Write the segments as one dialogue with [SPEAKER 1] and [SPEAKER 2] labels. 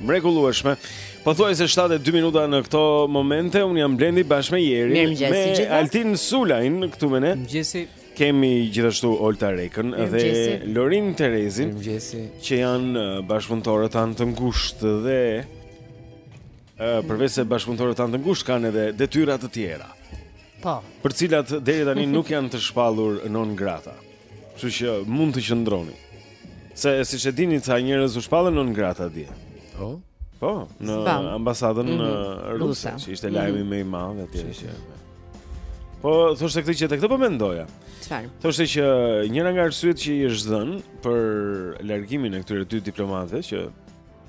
[SPEAKER 1] Mrekullueshme. Pothuajse 72 minuta në këto momente un jam Blendi bashkë me
[SPEAKER 2] Jerin
[SPEAKER 1] me Altin Sulajn këtu me ne.
[SPEAKER 3] Mëngjesi.
[SPEAKER 1] Kemi gjithashtu Olta Rekën dhe Lorin Terezin.
[SPEAKER 3] Mëngjesi.
[SPEAKER 1] Që janë uh, bashkëpunëtorët tanë të ngushtë dhe uh, përveç se bashkëpunëtorët tanë të ngushtë kanë edhe detyra të tjera.
[SPEAKER 2] Po.
[SPEAKER 1] Për cilat deri tani nuk janë të shpallur non grata. Kështu që mund të qëndroni. Se siç e dini ca njerëz u shpallën non grata dje.
[SPEAKER 3] Po.
[SPEAKER 1] Po, në ambasadën mm -hmm.
[SPEAKER 2] ruse,
[SPEAKER 1] që ishte lajmi mm -hmm. më i madh atje që. Po thoshte këtë që tek këtë po mendoja.
[SPEAKER 2] Çfarë?
[SPEAKER 1] Thoshte që njëra nga arsyet që i është dhënë për largimin e këtyre dy diplomatëve që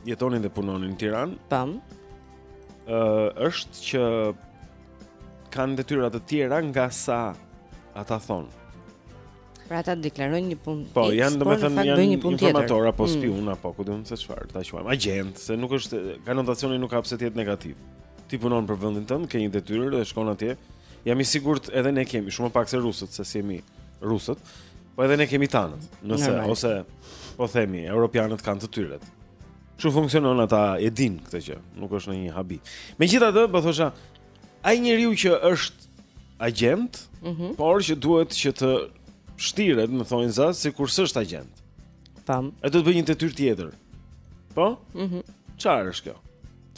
[SPEAKER 1] jetonin dhe punonin në Tiranë.
[SPEAKER 2] Tam.
[SPEAKER 1] Ëh, është që kanë detyra të tjera nga sa ata thon.
[SPEAKER 2] Pra ata deklarojnë një punë.
[SPEAKER 1] Po, janë
[SPEAKER 2] po,
[SPEAKER 1] domethënë janë
[SPEAKER 2] një punë tjetër.
[SPEAKER 1] Informator apo
[SPEAKER 2] mm.
[SPEAKER 1] spiun mm. apo ku diun se çfarë, ta quajmë agjent, se nuk është konotacioni nuk ka pse të jetë negativ. Ti punon për vendin tënd, ke një detyrë dhe shkon atje. Jam i sigurt edhe ne kemi shumë më pak se rusët, se s'jemi rusët. Po edhe ne kemi tanët, nëse
[SPEAKER 2] Normal.
[SPEAKER 1] ose po themi, europianët kanë të tyret. Kshu funksionon ata e din këtë gjë, nuk është ndonjë habi. Megjithatë, po thosha, ai njeriu që është agjent,
[SPEAKER 2] mm -hmm.
[SPEAKER 1] por që duhet që të shtiret, domethënë, sikur s'është agjent.
[SPEAKER 2] Tam.
[SPEAKER 1] Ai do të bëjë një detyrë tjetër. Po?
[SPEAKER 2] Mhm.
[SPEAKER 1] Mm Çfarë është kjo?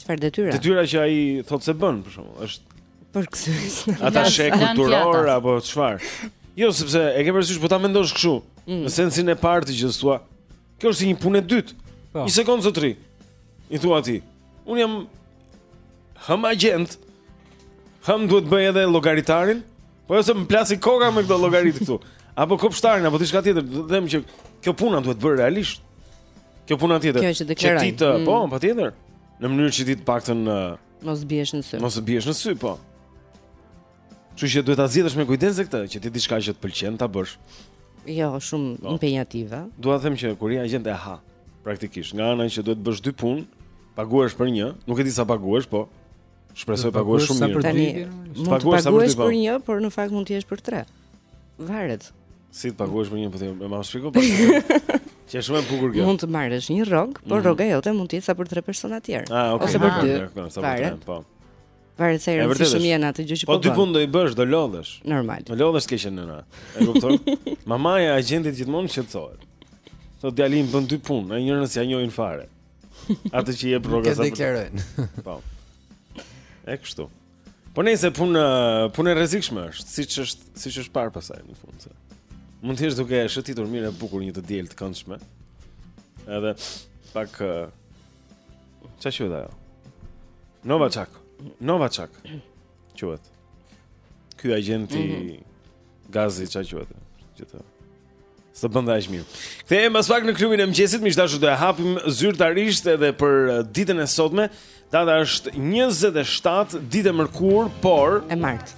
[SPEAKER 2] Çfarë detyra?
[SPEAKER 1] Detyra që ai thotë se bën, për shembull, është
[SPEAKER 2] për këtë.
[SPEAKER 1] Atashe kulturor apo çfarë? Jo, sepse e ke parasysh po ta mendosh kështu,
[SPEAKER 2] mm.
[SPEAKER 1] në sensin e parë të gjithë thua, Kjo është si një punë e dytë.
[SPEAKER 3] Po.
[SPEAKER 1] Një sekondë zotri. I thua ti. Un jam hëm agent. Hëm duhet bëj edhe llogaritarin. Po se më plasi koka me këto llogaritë këtu. Apo kopshtarin apo diçka tjetër, do të them që kjo puna duhet bërë realisht. Kjo puna tjetër.
[SPEAKER 2] Kjo që deklaroj.
[SPEAKER 1] Ti të,
[SPEAKER 2] mm.
[SPEAKER 1] po, patjetër. Në mënyrë që ti të paktën
[SPEAKER 2] mos biesh në sy.
[SPEAKER 1] Mos të biesh në sy, po. Kështu që duhet ta zgjedhësh me kujdes këtë, që ti diçka që të pëlqen ta bësh.
[SPEAKER 2] Jo, shumë no.
[SPEAKER 1] Po.
[SPEAKER 2] impenjative.
[SPEAKER 1] Dua të them që kur je agjent e ha praktikisht, nga ana që duhet të bësh dy punë, paguhesh për një, nuk e di sa paguhesh, po shpresoj të paguhesh shumë mirë.
[SPEAKER 2] Tani mund të
[SPEAKER 1] paguhesh po.
[SPEAKER 2] për një, por në fakt mund të jesh për tre. Varet.
[SPEAKER 1] Si të paguhesh për një, po ti ma shpjego po. Që është shumë e bukur kjo.
[SPEAKER 2] Mund të marrësh një rrogë, por
[SPEAKER 1] mm.
[SPEAKER 2] rroga jote mund të jetë sa për tre persona të tjerë.
[SPEAKER 1] Ah, okay.
[SPEAKER 2] Ose për dy. Varet.
[SPEAKER 1] Po.
[SPEAKER 4] Varet sa
[SPEAKER 1] i
[SPEAKER 4] rëndësishëm
[SPEAKER 1] je
[SPEAKER 4] në atë gjë që
[SPEAKER 1] po bën.
[SPEAKER 4] Po
[SPEAKER 1] dy punë do i bësh, do lodhësh.
[SPEAKER 4] Normal.
[SPEAKER 1] Do lodhësh të keqen nëna. E kupton? Mamaja e agjentit gjithmonë shqetësohet. Thotë djali im bën dy punë, ai njërën s'ia njohin fare. Atë që jep rroga sa.
[SPEAKER 5] deklarojnë.
[SPEAKER 1] Po. E kështu. Po nëse punë punë rrezikshme është, siç është, siç është parë pastaj në fund se. Mund të jesh duke shëtitur mirë e bukur një të diel të këndshme. Edhe pak Ça quhet ajo? Nova Çak Nova Çak Quhet Ky agjenti mm -hmm. Gazi ça quhet Gjithë S'bënte aq mirë Kthehem pas pak në klubin e mëngjesit Miq tashti do e hapim zyrtarisht edhe për uh, ditën e sotme Data është 27 ditë e mërkur Por
[SPEAKER 4] E martë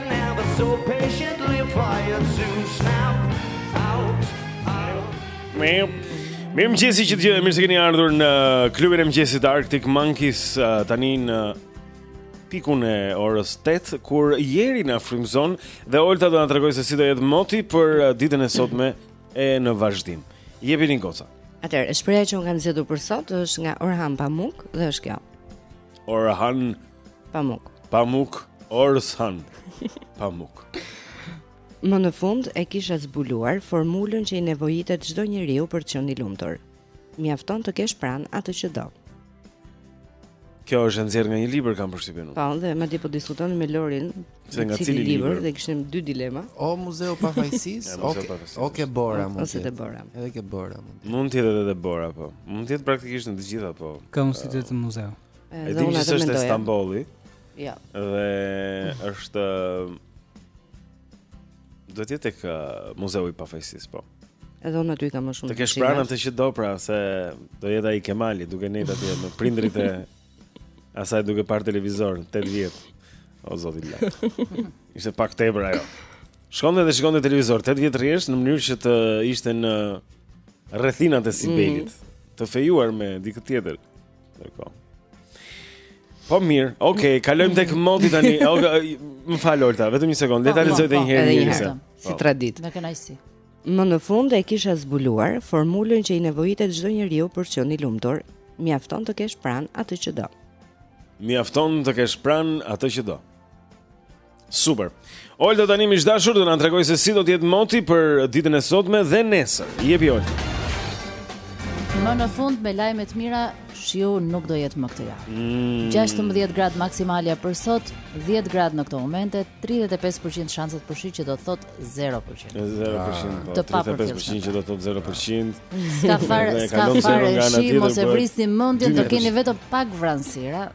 [SPEAKER 1] Mirëmëngjesi të gjithë, mirë se keni ardhur në klubin e mëngjesit Arctic Monkeys uh, tani në pikun e orës 8, kur Jeri na frymëzon dhe Olta do na tregojë se si do jetë moti për uh, ditën e sotme e në vazhdim. Jepini goca.
[SPEAKER 4] Atëherë, shprehja që unë kam zgjedhur për sot është nga Orhan Pamuk dhe është kjo.
[SPEAKER 1] Orhan
[SPEAKER 4] Pamuk.
[SPEAKER 1] Pamuk Orhan. Pamuk.
[SPEAKER 4] Më në fund e kisha zbuluar formulën që i nevojitet çdo njeriu për të qenë i lumtur. Mjafton të kesh pranë atë që do.
[SPEAKER 1] Kjo është nxjerrë nga një libër kam përshtypjen.
[SPEAKER 4] Po, dhe madje po diskutonim me Lorin
[SPEAKER 1] se nga cili libër
[SPEAKER 4] dhe kishim dy dilema.
[SPEAKER 5] O Muzeu i
[SPEAKER 1] Pafajësisë,
[SPEAKER 5] o o ke bora mund.
[SPEAKER 4] Ose
[SPEAKER 5] te
[SPEAKER 4] bora.
[SPEAKER 5] Edhe ke bora mund.
[SPEAKER 1] Mund të jetë edhe te bora po. Mund të jetë praktikisht në të gjitha po.
[SPEAKER 6] Ka mundësi të jetë
[SPEAKER 1] muzeu.
[SPEAKER 4] Edhe te
[SPEAKER 1] Stambolli.
[SPEAKER 4] Jo.
[SPEAKER 1] Dhe është do të jetë tek uh, Muzeu i Pafajësisë, po.
[SPEAKER 4] Edhe unë aty kam më shumë.
[SPEAKER 1] Të kesh pranë atë që do pra se do jetë ai Kemali duke nejt aty me prindërit e asaj duke parë televizor 8 vjet. O zoti i lartë. Ishte pak tepër ajo. Shkonte dhe shikonte televizor 8 vjet rresht në mënyrë që të ishte në rrethinat e Sibelit, mm -hmm. të fejuar me dikë tjetër. Dekor. Po mirë, ok, kalojmë tek moti tani. Okay, më fal Olta, vetëm një sekondë. Le ta
[SPEAKER 7] po,
[SPEAKER 1] lexojë edhe
[SPEAKER 7] po,
[SPEAKER 1] një herë.
[SPEAKER 2] Edhe një herë. Si
[SPEAKER 1] po.
[SPEAKER 2] traditë.
[SPEAKER 7] Me kënaqësi.
[SPEAKER 2] Më në fund e kisha zbuluar formulën që i nevojitet çdo njeriu për të qenë i lumtur. Mjafton të kesh pranë atë që do.
[SPEAKER 1] Mjafton të kesh pranë atë që do. Super. Olta tani miq të dashur do na tregojë se si do të jetë moti për ditën e sotme dhe nesër. Jepi Olta.
[SPEAKER 7] Më në fund me lajme të mira, shiu nuk do jetë më këtë javë.
[SPEAKER 1] Mm.
[SPEAKER 7] 16 gradë maksimale për sot, 10 gradë në këto momente, 35% shanset për shi që do të thotë 0%.
[SPEAKER 1] 0%. Ah.
[SPEAKER 7] Po,
[SPEAKER 1] 35% që do të thotë 0%.
[SPEAKER 7] S'ka fare, s'ka fare shi, mos e vrisni mendjen, do keni vetëm pak vranësira.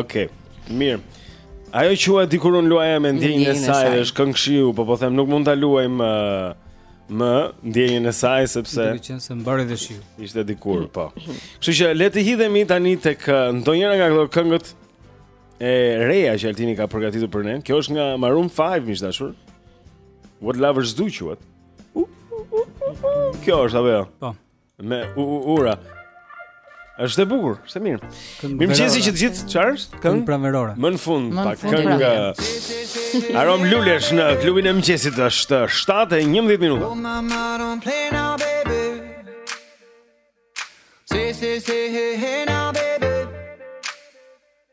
[SPEAKER 1] Okej. Mirë. Ajo quhet dikur unë luaja me ndjenjën e saj, është këngë shiu, po po them nuk mund të luajmë me ndjenjën e saj sepse
[SPEAKER 6] duke qenë se mbaroi dhe shiu.
[SPEAKER 1] Ishte dikur, po. Kështu që le të hidhemi tani tek ndonjëra nga këto këngët e reja që Altini ka përgatitur për ne. Kjo është nga Maroon 5, miq të dashur. What Lovers Do quhet. Kjo është apo jo?
[SPEAKER 6] Po.
[SPEAKER 1] Me u u ura. Është e bukur, është e mirë. Mirëmëngjesi që të gjithë çfarë është?
[SPEAKER 6] Këngë pranverore.
[SPEAKER 1] Më në fund, pak këngë. Aromë lulesh në klubin e mëngjesit është 7:11 minuta.
[SPEAKER 3] Oh, say say say hey hey now baby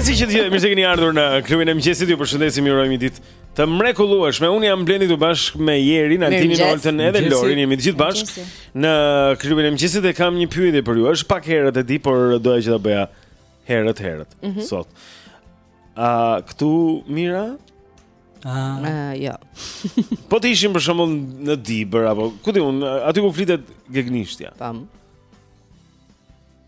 [SPEAKER 1] Mirëmëngjesi që të gjithë, mirë se keni ardhur në klubin e mëngjesit. Ju përshëndesim, ju urojmë një ditë të mrekullueshme. Unë jam Blendi këtu bashkë me Jerin, Altinin, Oltën edhe Lorin. Jemi të gjithë bashkë në klubin e mëngjesit dhe kam një pyetje për ju. Është pak herët e di, por doja që ta bëja Herët, herët, mm -hmm. sot. A këtu Mira?
[SPEAKER 6] A,
[SPEAKER 2] uh, jo.
[SPEAKER 1] po të ishim për shembull në Dibër, apo, ku di unë, aty ku flitet gegnishtja.
[SPEAKER 2] Tam.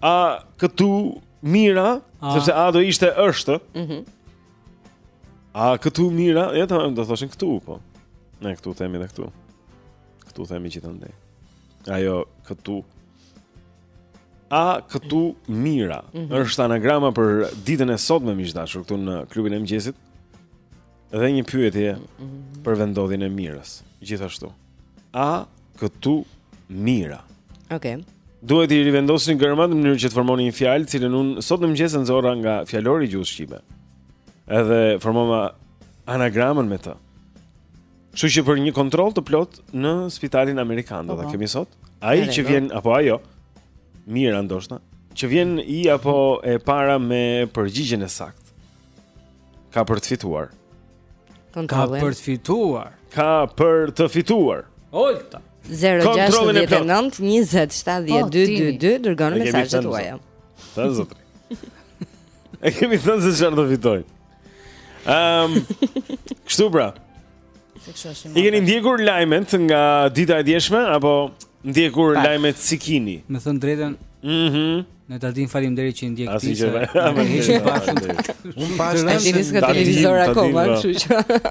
[SPEAKER 1] A këtu Mira,
[SPEAKER 6] uh.
[SPEAKER 1] sepse A do ishte është.
[SPEAKER 2] Mm -hmm.
[SPEAKER 1] A këtu Mira, e, do thoshin këtu, po. Ne, këtu, themi dhe këtu. Këtu, themi gjithandej. Ajo, këtu, A këtu mira mm -hmm. është anagrama për ditën e sotme miq të dashur këtu në klubin e mëngjesit. Dhe një pyetje mm -hmm. për vendodhjen e Mirës, gjithashtu. A këtu mira.
[SPEAKER 2] Okej. Okay.
[SPEAKER 1] Duhet t'i rivendosni germat në mënyrë që të formoni një fjalë, të cilën unë sot në mëngjes e nxorra nga fjalori i gjuhës shqipe. Edhe formova anagramën me të. Kështu që për një kontroll të plotë në Spitalin Amerikan do ta
[SPEAKER 7] po, po.
[SPEAKER 1] kemi sot. Ai që vjen apo ajo Mira ndoshta, që vjen i pari apo e para me përgjigjen e saktë. Ka për të fituar.
[SPEAKER 6] Ka për të fituar.
[SPEAKER 1] Ka për të fituar.
[SPEAKER 6] Olta.
[SPEAKER 2] 069 20 70
[SPEAKER 1] 222 dërgoni
[SPEAKER 2] mesazhet tuaja.
[SPEAKER 1] Sa zotri. E kemi thënë se çfarë do fitojmë. Ehm,
[SPEAKER 7] um, kështu pra.
[SPEAKER 1] I keni ndjekur lajmet nga dita e djeshme apo ndjekur
[SPEAKER 2] pa.
[SPEAKER 1] lajmet s'i keni?
[SPEAKER 6] Me thënë të drejtën.
[SPEAKER 1] Mhm.
[SPEAKER 6] Mm Ne ta dimë faleminderit që i ndjek ti se Heshtë pashën
[SPEAKER 5] Unë pashë
[SPEAKER 6] të
[SPEAKER 1] rëndë s'ka
[SPEAKER 2] televizor akoma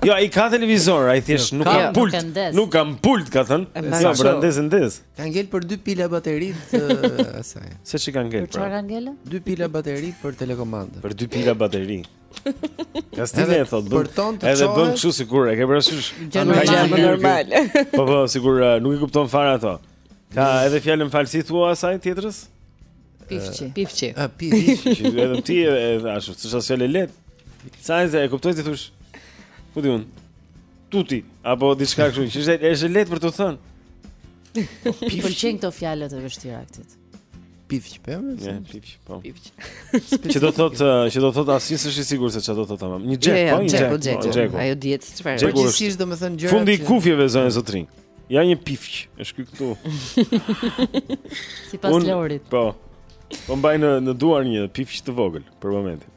[SPEAKER 1] Jo, ai ka televizor, ai thjesht jo,
[SPEAKER 7] Nuk kam pult
[SPEAKER 1] Nuk kam pult, ka thënë
[SPEAKER 2] Nuk
[SPEAKER 1] kam
[SPEAKER 2] pult,
[SPEAKER 1] ka thënë
[SPEAKER 5] Ka ngel për dy pila bateri puna e asaj.
[SPEAKER 1] Se ç'i ka ngel pra?
[SPEAKER 7] Për çfarë ka ngel?
[SPEAKER 5] Dy pila bateri për telekomandën.
[SPEAKER 1] Për dy pila bateri. Kastile e
[SPEAKER 5] thotë,
[SPEAKER 1] bën. Edhe bën kështu sikur e ke parasysh.
[SPEAKER 2] Ka gjë më
[SPEAKER 7] normale.
[SPEAKER 1] Po po, sikur uh, nuk i kupton fare ato. Ka edhe fjalën fjal si i thua asaj tjetrës?
[SPEAKER 7] Pifçi.
[SPEAKER 2] Uh, pifçi.
[SPEAKER 5] A
[SPEAKER 1] pifçi. Edhe ti e thua ashtu, s'është as fjalë e lehtë. Se e kuptoj ti thosh, ku di un. tuti apo diçka kështu që është është e lehtë për të thënë.
[SPEAKER 7] Po, Më pëlqejnë këto fjalë të vështira kastile.
[SPEAKER 5] Pifçi, po.
[SPEAKER 1] Ja, pifçi, po.
[SPEAKER 2] Pifçi.
[SPEAKER 1] Që do thot, që do thot asnjë s'është i sigurt se çfarë do thot tamam. Një xhek,
[SPEAKER 2] jo, jo,
[SPEAKER 1] po, një xhek, po,
[SPEAKER 2] po,
[SPEAKER 1] xhek.
[SPEAKER 2] Ajo dihet çfarë.
[SPEAKER 1] Xhek
[SPEAKER 5] është domethënë gjëra.
[SPEAKER 1] Fundi i kufjeve zonja zotërinj. Ja një pifç, është ky këtu.
[SPEAKER 7] Sipas Lorit.
[SPEAKER 1] Po. Po mbaj në në duar një pifç të vogël për momentin.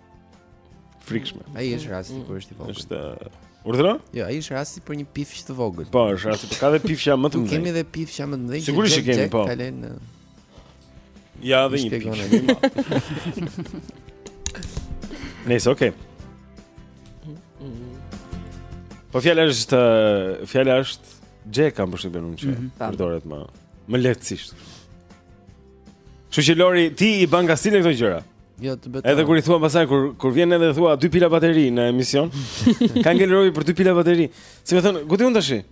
[SPEAKER 1] Frikshme.
[SPEAKER 5] Ai është rasti kur është i vogël.
[SPEAKER 1] Është Urdhëro?
[SPEAKER 5] Jo, ai është rasti për një pifç të vogël.
[SPEAKER 1] Po, është rasti për ka dhe pifça më të
[SPEAKER 5] mëdhenj. Kemi dhe pifça më të mëdhenj.
[SPEAKER 1] Sigurisht që kemi, po.
[SPEAKER 5] Kalen.
[SPEAKER 1] Ja, dhe një
[SPEAKER 5] pifç.
[SPEAKER 1] Nice, okay. Po fjala është fjala është Jack kam përshtypën unë që
[SPEAKER 6] mm -hmm.
[SPEAKER 1] përdoret më më lehtësisht. Kështu që Lori, ti i bën kastile këto gjëra.
[SPEAKER 5] Jo, të betoj.
[SPEAKER 1] Edhe kur i thua pasaj kur kur vjen edhe thua dy pila bateri në emision, ka ngel Lori për dy pila bateri. Si më thon, ku di unë tash?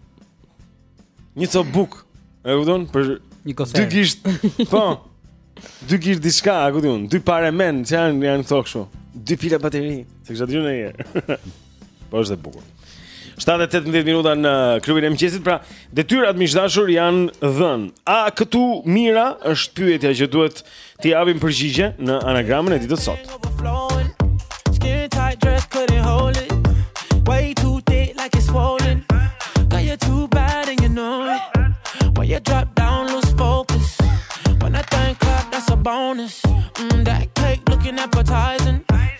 [SPEAKER 1] Një cop buk. E kupton për
[SPEAKER 6] një
[SPEAKER 1] kos.
[SPEAKER 6] Dy
[SPEAKER 1] gisht. Po. Dy gisht diçka, ku di unë? Dy pare mend, çan janë këto kështu. Dy pila bateri, s'e kisha dëgjuar njëherë. Po është e bukur. 7-18 minuta në klubin e mëngjesit Pra detyrat miq të dashur janë dhën A këput mira është pyetja që duhet t'i japim përgjigje Në anagramën e ditës sot
[SPEAKER 8] Bonus, mm, that cake looking appetizing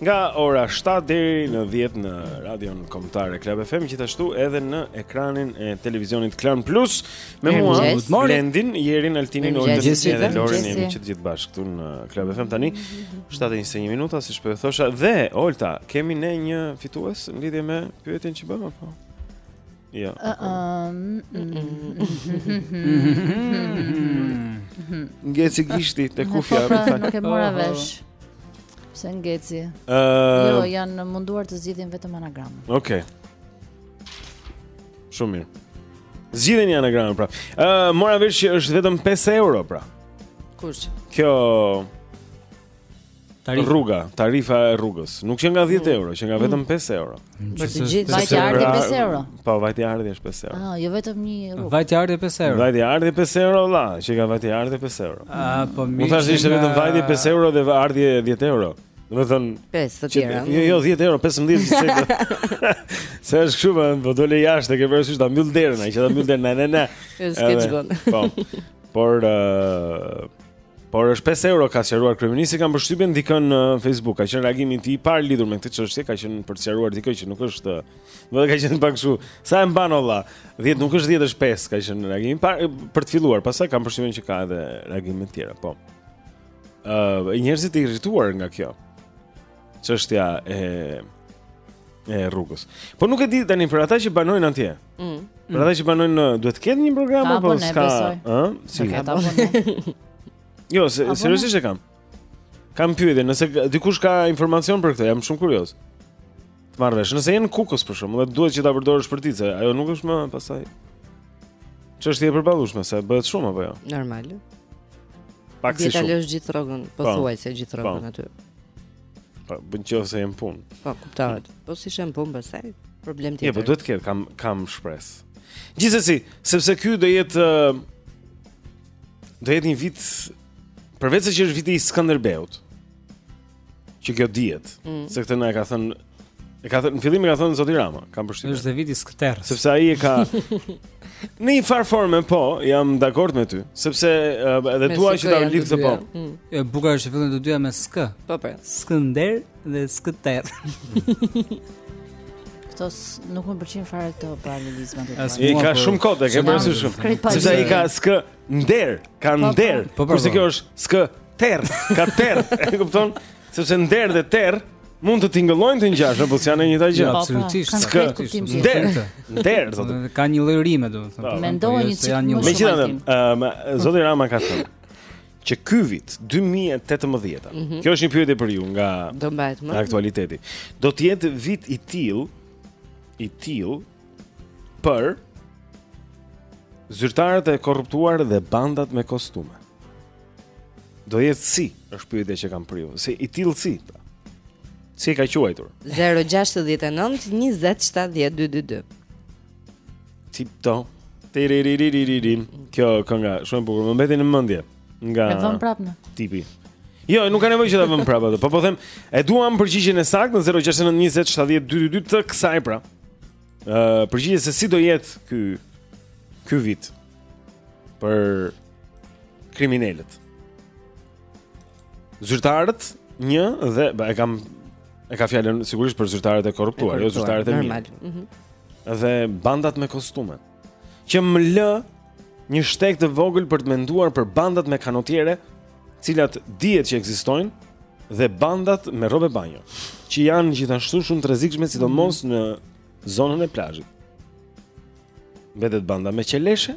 [SPEAKER 1] Nga ora 7 deri në 10 në radion kombëtare Club FM, gjithashtu edhe në ekranin e televizionit Klan Plus me mua Blendin, Jerin, Altinin, Oltën dhe Lorin jemi që të gjithë bashkë këtu në Club FM tani. 7:21 minuta, siç po e thosha, dhe Olta, kemi ne një fitues në lidhje me pyetjen që bëmë apo? Jo. Ngeci gishti te kufja.
[SPEAKER 7] Po, pra, nuk e mora vesh. Pse ngeci? Jo, janë munduar të zgjidhin vetëm anagramën.
[SPEAKER 1] Okej. Shumë mirë. Zgjidhni anagramën pra. Ë, mora vesh që është vetëm 5 euro pra.
[SPEAKER 5] Kush?
[SPEAKER 1] Kjo
[SPEAKER 6] Tarifa.
[SPEAKER 1] Rruga, tarifa e rrugës. Nuk qenka 10 mm. euro, qenka mm. vetëm 5 euro.
[SPEAKER 2] Për të gjithë
[SPEAKER 7] vajti ardhi 5 euro.
[SPEAKER 1] Po, vajti ardhi është 5 euro.
[SPEAKER 7] Ah, jo vetëm një rrugë.
[SPEAKER 6] Vajti ardhi 5 euro.
[SPEAKER 1] Vajti ardhi 5 euro, valla, qenka vajti ardhi 5 euro.
[SPEAKER 6] Ah, po mirë.
[SPEAKER 1] Unë
[SPEAKER 6] thashë
[SPEAKER 1] ishte vetëm vajti 5 euro dhe ardhi 10 euro. Do të thotë
[SPEAKER 2] 5 të tjera.
[SPEAKER 1] Jo, jo 10 euro, 15 sekond. Se është kështu, po dole jashtë, ke parasysh ta mbyll derën, ai që ta mbyll derën, ne ne ne.
[SPEAKER 2] Është
[SPEAKER 1] keq
[SPEAKER 2] bën.
[SPEAKER 1] Po. Por ë Por është 5 euro ka sqaruar kryeministri, kam përshtypjen dikën në Facebook, ka qenë reagimi i tij i parë lidhur me këtë çështje, ka qenë për të sqaruar dikë që nuk është, do të ka qenë pak kështu. Sa e mban olla? 10 nuk është 10 është 5, ka qenë reagimi i parë për të filluar, pastaj kam përshtypjen që ka edhe reagime të tjera, po. Ëh, uh, njerëzit e irrituar nga kjo. Çështja e e rrugës. Po nuk e di tani për ata që banojnë atje.
[SPEAKER 2] Mm.
[SPEAKER 1] Për ata që banojnë në duhet të ketë një program apo s'ka, ë? Si
[SPEAKER 7] ka ta punë?
[SPEAKER 1] Jo, se, seriozisht e kam. Kam pyetje, nëse dikush ka informacion për këtë, jam shumë kurioz. Të marr vesh, nëse je në Kukës për shembull, dhe duhet që ta përdorësh për ditë, ajo nuk është më pastaj. Çështje e përballueshme, se bëhet shumë apo jo?
[SPEAKER 2] Normal.
[SPEAKER 1] Pak si shumë.
[SPEAKER 2] Dhe ta lësh gjithë rrogën, pothuajse gjithë rrogën aty.
[SPEAKER 1] Po, po në qoftë se je në punë.
[SPEAKER 2] Po, kuptohet. Po s'ishe në punë pastaj? Problem tjetër.
[SPEAKER 1] Jo, po duhet të ketë, kam kam shpresë. Gjithsesi, sepse ky do jetë eh, do jetë një vit përveçse që është viti i Skënderbeut. Që kjo dihet,
[SPEAKER 2] mm.
[SPEAKER 1] se këtë na e ka thënë E ka thënë, në fillim e ka thënë Zoti Rama, kam përshtypjen.
[SPEAKER 6] Është viti i Skëterrës.
[SPEAKER 1] Sepse ai e ka Në një farë forme, po, jam dakord me ty, sepse uh, edhe
[SPEAKER 2] Me
[SPEAKER 1] tua
[SPEAKER 2] SK
[SPEAKER 1] që ta
[SPEAKER 2] janë
[SPEAKER 1] lidh
[SPEAKER 2] të
[SPEAKER 1] këtë po.
[SPEAKER 2] dyja. Mm.
[SPEAKER 6] E bukur është që fillojnë të dyja me sk.
[SPEAKER 2] Po pra.
[SPEAKER 6] Skënder dhe skëterr.
[SPEAKER 7] Këto s- nuk më pëlqejnë fare këto paralelizma të
[SPEAKER 6] As
[SPEAKER 7] tua.
[SPEAKER 1] E
[SPEAKER 6] mua,
[SPEAKER 1] ka
[SPEAKER 6] po.
[SPEAKER 1] shumë kot, e ke
[SPEAKER 6] Shumë
[SPEAKER 1] parasysh shumë.
[SPEAKER 7] krejt pa
[SPEAKER 1] Sepse ai
[SPEAKER 7] gjë.
[SPEAKER 1] ka sk nder, ka
[SPEAKER 7] Po, po.
[SPEAKER 1] nder.
[SPEAKER 6] Po, po,
[SPEAKER 1] Kurse
[SPEAKER 6] po.
[SPEAKER 1] kjo është sk terr, ka terr, e kupton? Sepse nder dhe terr mund të tingëllojnë të ngjashme, po s'janë e njëjta gjë.
[SPEAKER 6] Po,
[SPEAKER 7] po,
[SPEAKER 6] Absolutisht,
[SPEAKER 7] kanë
[SPEAKER 1] s'ka-
[SPEAKER 7] krejt kuptim tjetër.
[SPEAKER 1] Nder, Absolutisht. nder, zoti.
[SPEAKER 6] Edhe Ka një lloj rime domethënë.
[SPEAKER 1] Po.
[SPEAKER 6] Mendoheni
[SPEAKER 7] Po,
[SPEAKER 6] jo, se
[SPEAKER 7] çik
[SPEAKER 6] janë një
[SPEAKER 7] më
[SPEAKER 6] lloj.
[SPEAKER 7] shumë.
[SPEAKER 1] Megjithatë,
[SPEAKER 7] Altin.
[SPEAKER 1] ëm zoti Rama ka thënë që ky vit 2018.
[SPEAKER 2] Mhm.
[SPEAKER 1] Kjo është një pyetje për ju nga
[SPEAKER 2] Do mbahet më.
[SPEAKER 1] aktualiteti. Do të jetë vit i tillë i tillë për zyrtarët e korruptuar dhe bandat me kostume. Do jetë si, është pyetja që kam për ju. Si i tillë, si? Pra. Si e ka quajtur?
[SPEAKER 2] 069 20 70 222.
[SPEAKER 1] Tip to. Tiriririririm. Kjo kënga shumë e bukur. Më mbeti në mendje nga
[SPEAKER 7] E vëmë prapë ne.
[SPEAKER 1] Tipi. Jo, nuk ka nevojë që ta vëmë prapë atë. Po po them, e duam përgjigjen e saktë në 069 20 70 222 të kësaj pra. Ë, uh, përgjigje se si do jetë ky ky vit për kriminelët. Zyrtarët një dhe ba, e kam e ka fjalën sigurisht për zyrtarët e korruptuar, jo zyrtarët e mirë.
[SPEAKER 2] Ëh. Mhm.
[SPEAKER 1] Dhe bandat me kostume. Që më lë një shtek të vogël për të menduar për bandat me kanotiere, cilat dihet që ekzistojnë dhe bandat me rrobe banjo, që janë gjithashtu shumë të rrezikshme sidomos mm -hmm. në zonën e plazhit. Mbetet banda me qeleshe,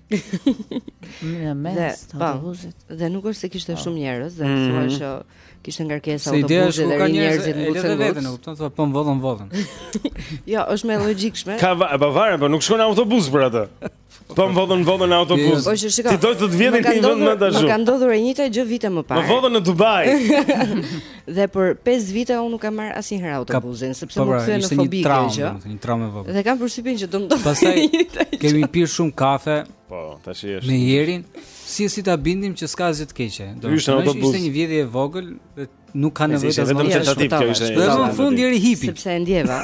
[SPEAKER 2] Në
[SPEAKER 6] mes të
[SPEAKER 2] po,
[SPEAKER 7] autobusit.
[SPEAKER 2] Dhe nuk është se kishte po. shumë njerëz, dhe
[SPEAKER 1] mhm.
[SPEAKER 2] thua që kishte ngarkesë autobusi dhe njerëzit
[SPEAKER 6] mbushën.
[SPEAKER 2] Edhe
[SPEAKER 6] vetën, e kupton, thua po më vodhën vodhën.
[SPEAKER 2] Jo, është më logjikshme.
[SPEAKER 1] Ka pa vare, po nuk shkon autobus për atë. Po më vodhën vodhën në autobus.
[SPEAKER 2] Po që shikoj.
[SPEAKER 1] Ti do të të vjedhin ti vend më tash.
[SPEAKER 2] Më ka ndodhur e njëjta gjë vite më parë.
[SPEAKER 1] Më vodhën në Dubai.
[SPEAKER 2] Dhe për 5 vite unë nuk kam marrë asnjëherë autobusin, Ka, sepse
[SPEAKER 6] po,
[SPEAKER 2] më
[SPEAKER 6] pra,
[SPEAKER 2] kthehet në fobi kjo gjë.
[SPEAKER 6] Ishte një traumë e vogël.
[SPEAKER 2] Dhe kam përshtypjen që do më do.
[SPEAKER 6] Pastaj kemi pirë shumë kafe.
[SPEAKER 1] Po, tash i është.
[SPEAKER 6] Me Jerin, si si ta bindim që s'ka asgjë të keqe. Do të
[SPEAKER 1] thotë
[SPEAKER 6] ishte një vjedhje e vogël dhe nuk ka nevojë të zgjidhim.
[SPEAKER 2] Vetëm
[SPEAKER 1] tentativë kjo ishte.
[SPEAKER 6] Dhe në fund deri hipi.
[SPEAKER 2] Sepse e ndjeva.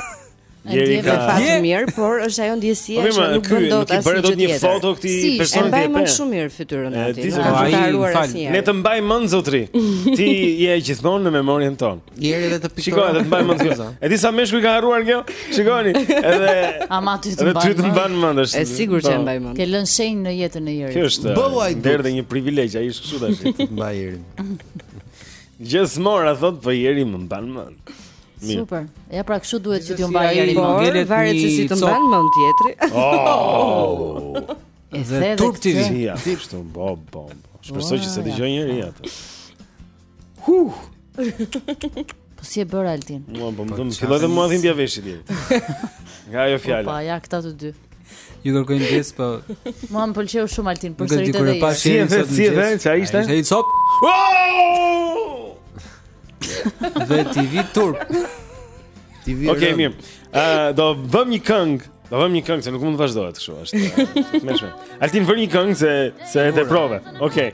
[SPEAKER 1] Jeri ka
[SPEAKER 2] fat
[SPEAKER 6] të
[SPEAKER 2] mirë, por është ajo ndjesia
[SPEAKER 1] po,
[SPEAKER 2] që nuk bën dot
[SPEAKER 1] asgjë tjetër. Bëre dot një foto këtij
[SPEAKER 7] si,
[SPEAKER 1] personi.
[SPEAKER 2] E
[SPEAKER 1] mbaj
[SPEAKER 2] mend shumë mirë fytyrën
[SPEAKER 1] e
[SPEAKER 2] tij.
[SPEAKER 6] Po s'e
[SPEAKER 2] ka
[SPEAKER 6] harruar
[SPEAKER 2] asnjë.
[SPEAKER 1] Ne të mbajmë mend zotri. Ti je gjithmonë në memorien tonë.
[SPEAKER 5] Jeri edhe të pikë.
[SPEAKER 1] Shikoj, të mbaj mend këtu. E di sa meshkuj ka harruar kjo? Shikoni, edhe
[SPEAKER 7] Ama ty të
[SPEAKER 1] mban. Ty të
[SPEAKER 7] mban
[SPEAKER 1] mend është.
[SPEAKER 2] Është sigurt që e po. mbaj mend.
[SPEAKER 7] Ke lënë shenjë në jetën e Jerit.
[SPEAKER 1] Kjo është.
[SPEAKER 5] Bëu ai
[SPEAKER 1] derdhë një privilegj, ai është kështu tash.
[SPEAKER 5] Mbaj Jerin.
[SPEAKER 1] Gjithmonë thotë po Jeri më mban mend.
[SPEAKER 7] Super. Ja pra kështu duhet që t'ju
[SPEAKER 6] mbajë
[SPEAKER 7] Jeri mend.
[SPEAKER 2] Por varet se si të mban mend tjetri.
[SPEAKER 1] Oh.
[SPEAKER 6] Dhe turp
[SPEAKER 7] t'i
[SPEAKER 1] vijë. Ti kështu bo bo. Shpresoj që s'e dëgjoi njeri atë. Hu.
[SPEAKER 7] Po si e bëre Altin?
[SPEAKER 1] Mua po më
[SPEAKER 6] dhemb.
[SPEAKER 1] Filloi të mua dhimbja veshit deri. Nga ajo
[SPEAKER 7] po,
[SPEAKER 1] fjala.
[SPEAKER 7] Po ja këta të dy.
[SPEAKER 6] Ju kërkoj ndjesë po.
[SPEAKER 7] Mua më pëlqeu shumë Altin
[SPEAKER 6] përsërite
[SPEAKER 7] ti.
[SPEAKER 1] Si e the, si e the, çfarë ishte?
[SPEAKER 6] Ai i cop. Dhe t'i vijë turp.
[SPEAKER 5] T'i vijë.
[SPEAKER 1] Okej, mirë. Ë do vëmë një këngë. Do vëmë një këngë se nuk mund të vazhdohet kështu, është. Mëshme. Altin vër një këngë se se e
[SPEAKER 9] te prove. Okej.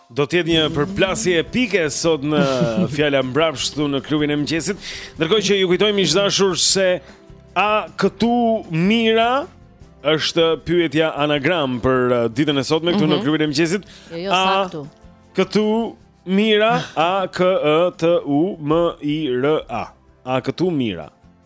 [SPEAKER 9] Do
[SPEAKER 1] të jetë një përplasje epike sot në fjala mbrapsht këtu në klubin e mëngjesit. Ndërkohë që ju kujtojmë miq të dashur se a këtu mira është pyetja anagram për uh, ditën e sotme këtu mm -hmm. në
[SPEAKER 7] mhm.
[SPEAKER 1] klubin e mëngjesit.
[SPEAKER 7] Jo, jo,
[SPEAKER 1] a
[SPEAKER 7] këtu.
[SPEAKER 1] Këtu mira a k e t u m i r a. A këtu mira.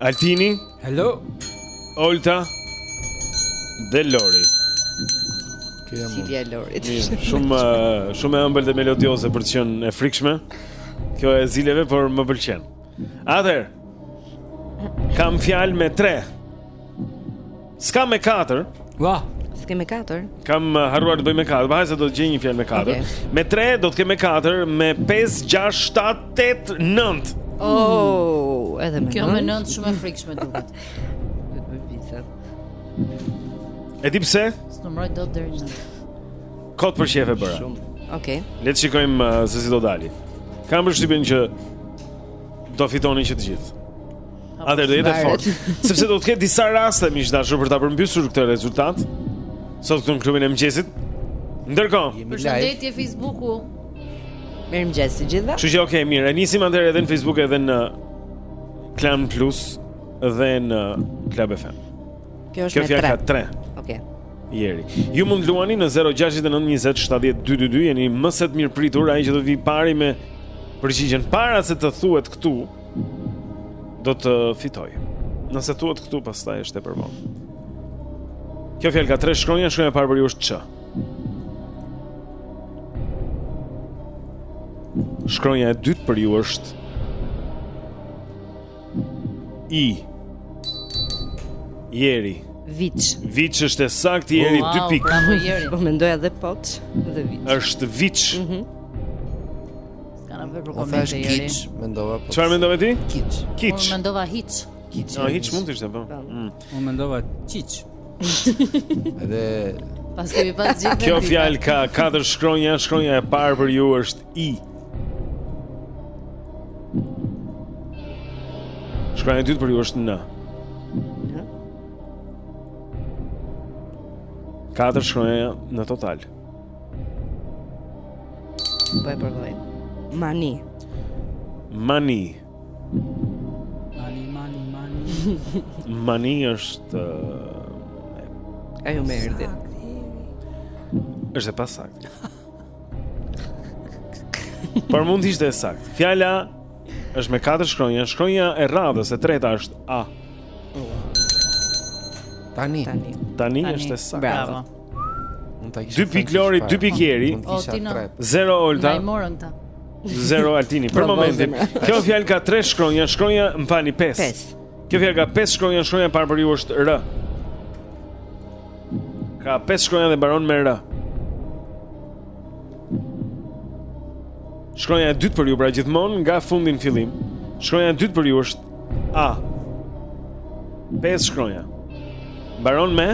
[SPEAKER 1] Altini
[SPEAKER 6] Hello
[SPEAKER 1] Olta Dhe Lori
[SPEAKER 2] Si vjen
[SPEAKER 1] Lori Shumë Shumë e ëmbël dhe melodioze për të qenë e frikshme Kjo e zileve por më pëlqen Atëherë Kam fjalë me tre S'ka me katër.
[SPEAKER 6] Va.
[SPEAKER 2] S'ka me katër.
[SPEAKER 1] Kam uh, harruar të bëj me katër. Vajza do të gjejë një fjalë me katër.
[SPEAKER 2] Okay.
[SPEAKER 1] Me 3 do të kem me katër, me 5, 6, 7, 8, 9.
[SPEAKER 2] Oh, edhe me 9.
[SPEAKER 7] Kjo me 9 shumë e frikshme duket.
[SPEAKER 2] Vetëm pizza.
[SPEAKER 1] E di pse?
[SPEAKER 7] S'numroj dot deri në.
[SPEAKER 1] Kot për qejf e bëra. Shumë.
[SPEAKER 2] Okej. Okay.
[SPEAKER 1] Le të shikojmë uh, se si do dalë. Kam përshtypjen që do fitoni që të gjithë. Atëherë do jetë fort. Sepse do të ketë disa raste miq të dashur për ta përmbysur këtë rezultat. Sot këtu në klubin e mëngjesit. Ndërkohë,
[SPEAKER 7] përshëndetje Facebooku.
[SPEAKER 2] Mirëmëngjes të gjithëve.
[SPEAKER 1] Kështu që okay, mirë. E nisim atëherë edhe në Facebook edhe në Klan Plus dhe në Club FM.
[SPEAKER 2] Kjo është me 3.
[SPEAKER 1] 3.
[SPEAKER 2] Okej.
[SPEAKER 1] Jeri. Ju mund luani në 069 20 70 222 jeni më se të mirëpritur ai që do vijë i pari me përgjigjen para se të thuhet këtu. do të fitojë. Nëse thuhet këtu pastaj është tepër vonë. Kjo fjalë ka tre shkronja, shkronja e parë për ju është ç. Shkronja e dytë për ju është i Jeri.
[SPEAKER 2] Viç.
[SPEAKER 1] Viç është e saktë Jeri oh, wow, 2 pikë.
[SPEAKER 7] Bravo Jeri.
[SPEAKER 2] Po mendoja dhe poç dhe Viç.
[SPEAKER 1] Është Viç.
[SPEAKER 2] Mhm.
[SPEAKER 7] Mm S'ka na
[SPEAKER 5] vepër
[SPEAKER 7] komente i
[SPEAKER 5] ri. Mendova po.
[SPEAKER 1] Çfarë mendove ti?
[SPEAKER 5] Kiç.
[SPEAKER 1] Kiç.
[SPEAKER 7] Unë mendova hiç.
[SPEAKER 5] Kiç.
[SPEAKER 1] Jo, hiç mund të ishte po. po. Mm.
[SPEAKER 6] Unë mendova çiç.
[SPEAKER 5] Edhe
[SPEAKER 7] pas kemi pas gjithë.
[SPEAKER 1] Kjo fjalë ka katër shkronja, shkronja e parë për ju është i. Shkronja e dytë për ju është n. Katër shkronja në total.
[SPEAKER 2] Po e provoj Mani
[SPEAKER 1] Mani
[SPEAKER 6] Mani, mani, mani
[SPEAKER 1] Mani është uh,
[SPEAKER 2] Ajo më erdhi
[SPEAKER 1] është e pasaktë Por mund të ishte e saktë Fjala është me 4 shkronja Shkronja e radhës e treta është A
[SPEAKER 5] Tani
[SPEAKER 2] Tani,
[SPEAKER 1] Tani është e saktë
[SPEAKER 7] Bravo
[SPEAKER 1] Dy pikë Lori, dy pikë Jeri. Zero Olta.
[SPEAKER 7] Ai morën ta.
[SPEAKER 1] Zero Altini për momentin. Kjo fjalë ka 3 shkronja, shkronja më falni 5.
[SPEAKER 2] 5.
[SPEAKER 1] Kjo fjalë ka 5 shkronja, shkronja e parë për ju është R. Ka 5 shkronja dhe mbaron me R. Shkronja e dytë për ju, pra gjithmonë nga fundi në fillim. Shkronja e dytë për ju është A. Pesë shkronja. Mbaron me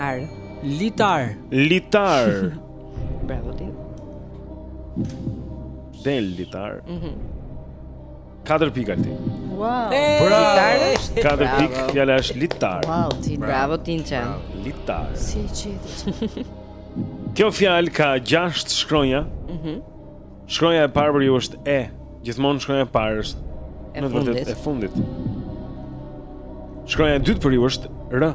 [SPEAKER 2] Ar.
[SPEAKER 6] Litar.
[SPEAKER 1] Litar.
[SPEAKER 2] Bravo ti.
[SPEAKER 1] Del litar.
[SPEAKER 2] Mhm.
[SPEAKER 1] Mm 4 pikë ti.
[SPEAKER 7] Wow.
[SPEAKER 2] Bravo.
[SPEAKER 1] Katër pikë, fjala është litar.
[SPEAKER 7] Wow, ti
[SPEAKER 2] bravo Tinçe.
[SPEAKER 1] Litar.
[SPEAKER 7] Si çit.
[SPEAKER 1] Kjo fjalë ka 6 shkronja.
[SPEAKER 2] Mhm.
[SPEAKER 1] Mm shkronja e parë për ju është e. Gjithmonë shkronja e parë është
[SPEAKER 2] e
[SPEAKER 1] e
[SPEAKER 2] fundit.
[SPEAKER 1] Vërtet, e fundit. Shkronja e dytë për ju është r.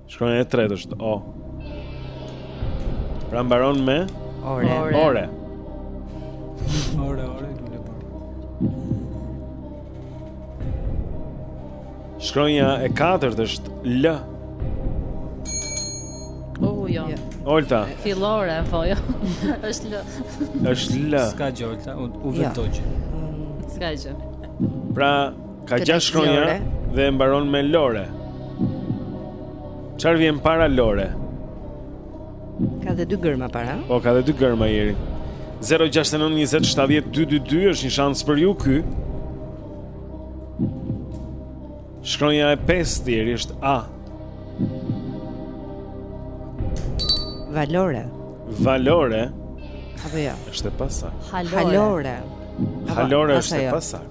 [SPEAKER 1] Shkronja e tretë është O. Pra mbaron me
[SPEAKER 2] Ore.
[SPEAKER 7] Ore.
[SPEAKER 1] Ore,
[SPEAKER 6] ore, ore.
[SPEAKER 1] Shkronja e katërt është L.
[SPEAKER 7] Oh, jo.
[SPEAKER 2] jo.
[SPEAKER 1] Olta.
[SPEAKER 7] Fillore, po jo. Është L.
[SPEAKER 1] Është L.
[SPEAKER 6] S'ka gjë Olta, u vetoj.
[SPEAKER 7] S'ka gjë.
[SPEAKER 1] Pra Ka gjashtë shkronja dhe e mbaron me Lore. Çfarë vjen para Lore?
[SPEAKER 2] Ka dhe dy gërma para.
[SPEAKER 1] Po ka dhe dy gërma Jeri. 0692070222 është një shans për ju ky. Shkronja e 5 Jeri është A.
[SPEAKER 2] Valore.
[SPEAKER 1] Valore.
[SPEAKER 2] Apo jo.
[SPEAKER 1] Është e pasaktë.
[SPEAKER 7] Halore.
[SPEAKER 2] Halore
[SPEAKER 1] është e pasaktë.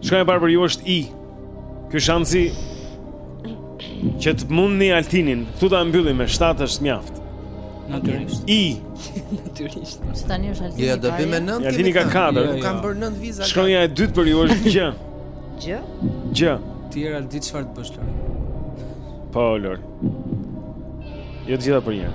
[SPEAKER 1] Shkronja e parë për ju është i Ky shansi Që të mundni Altinin Këtu ta mbyllim me 7 është mjaft
[SPEAKER 6] Natyrisht
[SPEAKER 1] I
[SPEAKER 2] Natyrisht
[SPEAKER 7] Se tani është Altini
[SPEAKER 5] ja, do bëj me nëntë
[SPEAKER 1] Altini ka 4
[SPEAKER 5] Unë kam bërë nëntë viza
[SPEAKER 1] Shkronja e dytë për ju është gjë
[SPEAKER 2] Gjë?
[SPEAKER 1] Gjë
[SPEAKER 6] Ti e ra Alti çfarë të bësh Lor
[SPEAKER 1] Po Lor Jo të gjitha për një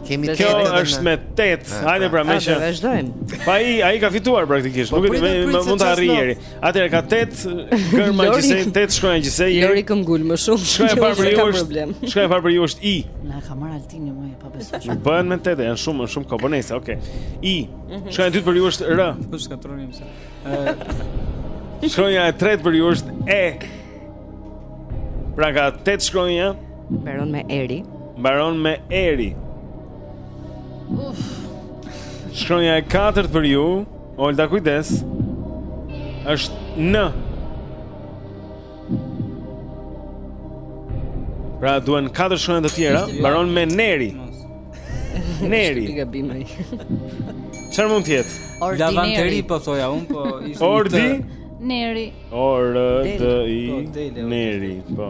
[SPEAKER 5] Kemi tetë Kjo
[SPEAKER 1] është me tetë. Hajde pra më
[SPEAKER 2] shë.
[SPEAKER 1] Po ai ai ka fituar praktikisht. Po, Nuk e di, mund ta arrijë. Atëherë ka tetë gërma gjithsej tetë shkronja gjithsej. Jeri
[SPEAKER 2] këmbëngul më shumë.
[SPEAKER 1] Shkronja e parë për ju është. Shkronja e parë për ju është i.
[SPEAKER 7] Na ka marrë Altini me të pabesuar. Ju
[SPEAKER 1] bën me tetë, janë shumë shumë kobonese. Okej. I.
[SPEAKER 2] Mhm.
[SPEAKER 1] Shkronja e dytë për ju është r.
[SPEAKER 6] Po shkatronim se.
[SPEAKER 1] Shkronja e tretë për ju është e. Pra ka tetë shkronja.
[SPEAKER 2] Mbaron me Eri.
[SPEAKER 1] Mbaron me Eri. Uf. Shkronja e katërt për ju, Olta kujdes. Është N. Pra duhen katër shkronja të tjera, mbaron me Neri. Neri.
[SPEAKER 2] Është gabim ai.
[SPEAKER 1] Çfarë mund të jetë?
[SPEAKER 6] Lavanteri po thoja unë, po ishte
[SPEAKER 1] Ordi.
[SPEAKER 7] Neri.
[SPEAKER 1] Ordi.
[SPEAKER 6] Po,
[SPEAKER 1] Neri, po.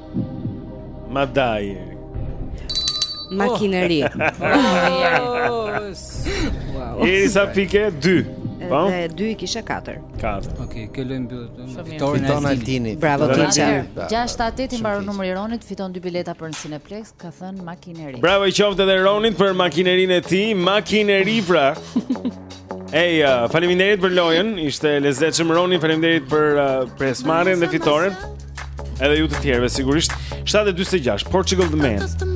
[SPEAKER 6] Ma da Jeri Makineri Jeri sa pikë
[SPEAKER 1] ke,
[SPEAKER 7] dy
[SPEAKER 6] Po?
[SPEAKER 2] Dhe dy i kishe katër
[SPEAKER 1] Katër
[SPEAKER 6] Ok, kjo lojë mbyllet Fitoren e
[SPEAKER 5] Altinit
[SPEAKER 2] Bravo
[SPEAKER 5] të
[SPEAKER 7] qa 6-7-8 i mbaru numri i Ronit Fiton dy bileta për në Cineplex Ka thënë makineri.
[SPEAKER 1] Bravo i qoftë edhe Ronit për makinerinë e tij, makineri pra. Ej, uh, faleminderit për lojën. Ishte lezetshëm Ronin, faleminderit për uh, presmarrjen dhe fitoren. Edhe ju të tjerëve sigurisht. 7:46 Portugal the Man.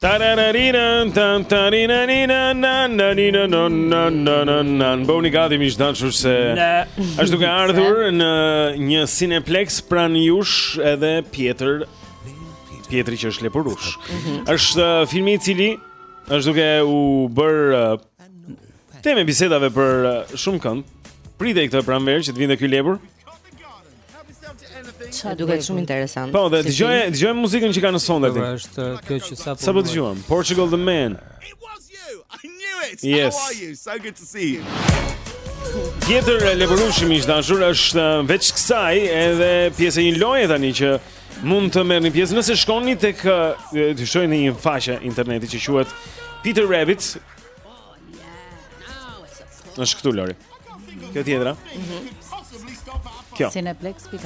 [SPEAKER 1] Tarararinan tan tarinanina nan nanina non nan nan nan nan Bëhuni gati miq të dashur se është duke ardhur në një Cineplex pranë jush edhe Pjetër Pjetri që është lepurush. Mhm. Është uh, filmi i cili është duke u bërë uh, Temë e bisedave për uh, shumëkënd. Pritej këtë pranverë që të vinte ky lepur.
[SPEAKER 2] Çfarë duket shumë interesant.
[SPEAKER 1] Po, dhe dëgjoj dëgjoj muzikën që kanë në sonda ti.
[SPEAKER 6] Është uh, kjo që sapo.
[SPEAKER 1] Sapo dëgjuam Portugal the Man.
[SPEAKER 10] It was you. I knew it.
[SPEAKER 1] Yes.
[SPEAKER 10] How are you? So good to see you.
[SPEAKER 1] Pjetër uh, lepurushi miq të dashur është veç kësaj edhe pjesë e një loje tani që mund të merrni pjesë nëse shkoni tek të shohim një faqe interneti që quhet Peter Rabbit Është këtu, Lori. Kjo tjetra. Kjo.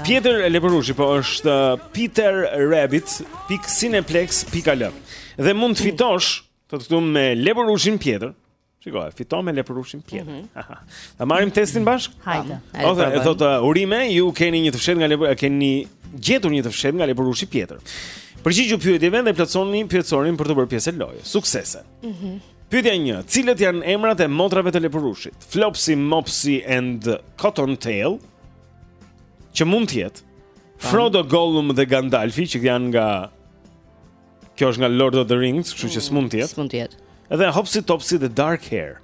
[SPEAKER 1] Pjetër lepurushi, po është uh, Peter Rabbit, pik Cineplex, pik al. Dhe mund të fitosh, të të këtu me lepurushin Pjetër. Shiko, e fiton me lepurushin Pjetër. Mm -hmm. Ta marrim testin bashkë?
[SPEAKER 7] Hajde.
[SPEAKER 1] Ose, e thotë, uh, urime, ju keni një të fshehtë nga lepurushi, keni gjetur një të fshehtë nga lepurushi Pjetër. Përgjigju pyetjeve dhe plotësoni pyetësorin për t'u bërë pjesë e lojës. Suksese. Mhm. Mm Pyetja 1. Cilët janë emrat e motrave të lepurushit? Flopsy, Mopsy and Cottontail. Që mund të jetë Frodo, Gollum dhe Gandalfi, që janë nga Kjo është nga Lord of the Rings, kështu që mm, s'mund të jetë.
[SPEAKER 2] S'mund të jetë.
[SPEAKER 1] Edhe Hopsy Topsy dhe Dark Hair.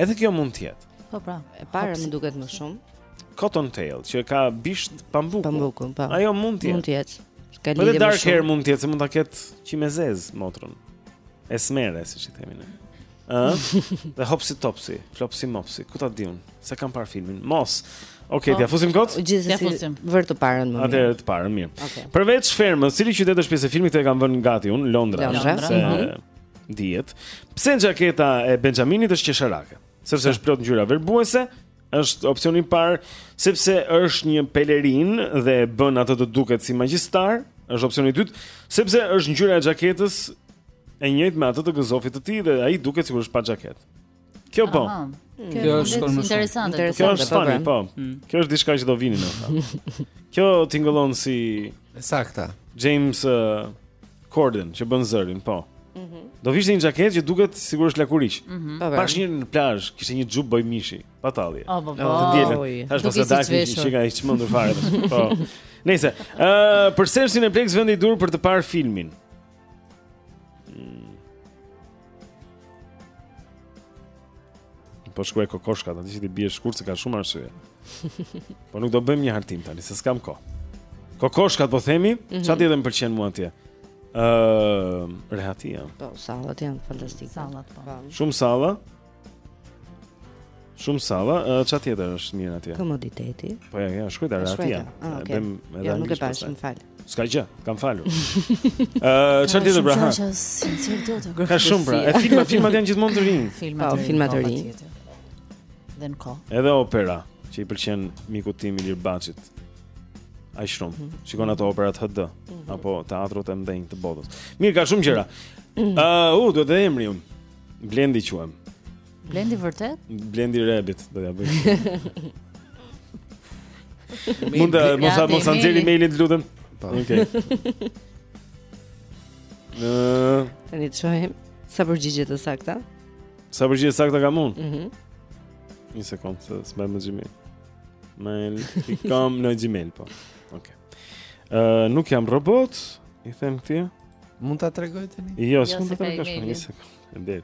[SPEAKER 1] Edhe kjo mund të jetë.
[SPEAKER 7] Po pra,
[SPEAKER 2] e para më duket më shumë.
[SPEAKER 1] Cottontail, që ka bisht pambuku.
[SPEAKER 2] Pambuku, po.
[SPEAKER 1] Ajo mund të jetë.
[SPEAKER 2] Mund të jetë. Ka lidhje me
[SPEAKER 1] Dark Hair mund të jetë, se mund ta ketë qimezezë motrën. Esmere, siç i themi ne. Dhe hopsi topsi, flopsi mopsi, ku ta di unë, s'e kam parë filmin. Mos. Okej, okay, t'ia po, fusim kot?
[SPEAKER 2] T'ia
[SPEAKER 7] fusim.
[SPEAKER 2] Vër të parën më mirë.
[SPEAKER 1] Atëherë të parën mirë.
[SPEAKER 2] Okay.
[SPEAKER 1] Përveç fermës, cili qytet është pjesë e filmit që e kam vënë gati unë, Londra,
[SPEAKER 2] Londra.
[SPEAKER 1] se
[SPEAKER 2] mm -hmm.
[SPEAKER 1] dihet. Pse xhaketa e Benjaminit është qesharake? Sepse është plot ngjyra verbuese, Është opsioni i parë sepse është një pelerinë dhe bën atë të duket si magjistar. Është opsioni i dytë sepse është ngjyra e xhaketës e njëjtë me atë të gëzofit të tij dhe ai duket sikur është pa xhaketë. Kjo po.
[SPEAKER 6] Kjo është shumë
[SPEAKER 7] interesante.
[SPEAKER 1] Kjo është fani,
[SPEAKER 2] po.
[SPEAKER 1] po. Mm. Kjo është diçka që do vinin në. Kjo tingëllon si e
[SPEAKER 5] sakta.
[SPEAKER 1] James uh, Corden që bën zërin, po. Mhm. Mm Do vishte një xhaketë që duket sikur është lakuriq.
[SPEAKER 7] Mm
[SPEAKER 2] -hmm. Po,
[SPEAKER 1] Pashë një në plazh, kishte një xhup bojë mishi, pa tallje.
[SPEAKER 7] O, po, po.
[SPEAKER 1] Të dielën.
[SPEAKER 2] Oj.
[SPEAKER 1] Tash pas
[SPEAKER 7] Duke
[SPEAKER 1] sa
[SPEAKER 7] si
[SPEAKER 1] dalë
[SPEAKER 7] çveshur.
[SPEAKER 1] që ka hiç çmendur fare. tash. Po. Nëse, ë për pse është Cineplexx vendi i duhur për të parë filmin. Po shkruaj kokoshkat, tani që t'i bie shkurt se ka shumë arsye. Po nuk do bëjmë një hartim tani, se s'kam kohë. Kokoshkat po themi, mhm. çfarë tjetër mm -hmm. më pëlqen mua atje? Ëh, uh, rehatia.
[SPEAKER 2] Po, sallat janë fantastike.
[SPEAKER 7] Sallat po.
[SPEAKER 1] Shumë salla. Shumë salla, çfarë tjetër është mirë atje?
[SPEAKER 2] Komoditeti.
[SPEAKER 1] Po ja,
[SPEAKER 2] e shkruajta rehatia.
[SPEAKER 1] Ah,
[SPEAKER 2] okay.
[SPEAKER 1] Bëm edhe.
[SPEAKER 2] Ja, jo, nuk e
[SPEAKER 1] pashë,
[SPEAKER 2] më fal.
[SPEAKER 1] S'ka gjë, ta kam falur. Ë, çfarë tjetër pra? Ka shumë pra. E filma, filmat janë gjithmonë të rinj.
[SPEAKER 7] Filmat,
[SPEAKER 2] po, filma të rinj.
[SPEAKER 7] Dhe në kohë.
[SPEAKER 1] Edhe opera, që i pëlqen mikut tim Ilir Baçit. Ai shumë. Mhm. Shikon ato operat HD mhm. apo teatrot e mëdhenj të botës. Mirë, ka shumë gjëra. Ë, u duhet dhe emri im. Blendi quhem.
[SPEAKER 7] Blendi vërtet?
[SPEAKER 1] Blendi Rabbit do ia bëj. Mund të mos
[SPEAKER 7] ma
[SPEAKER 1] shohë
[SPEAKER 7] njeri
[SPEAKER 1] mailin të lutem.
[SPEAKER 5] Po.
[SPEAKER 1] Okej.
[SPEAKER 2] Tani të shohim sa përgjigje të sakta.
[SPEAKER 1] Sa përgjigje të sakta kam unë?
[SPEAKER 2] Mhm.
[SPEAKER 1] Mm Një sekond, s'më më gjimel. Mail i kam në gjimel, po. Okej. Okay. Ë, nuk jam robot, i them këtij.
[SPEAKER 5] Mund ta tregoj tani?
[SPEAKER 1] Jo,
[SPEAKER 7] jo
[SPEAKER 1] s'mund
[SPEAKER 7] ta
[SPEAKER 1] tregosh, më një sekondë. Ende.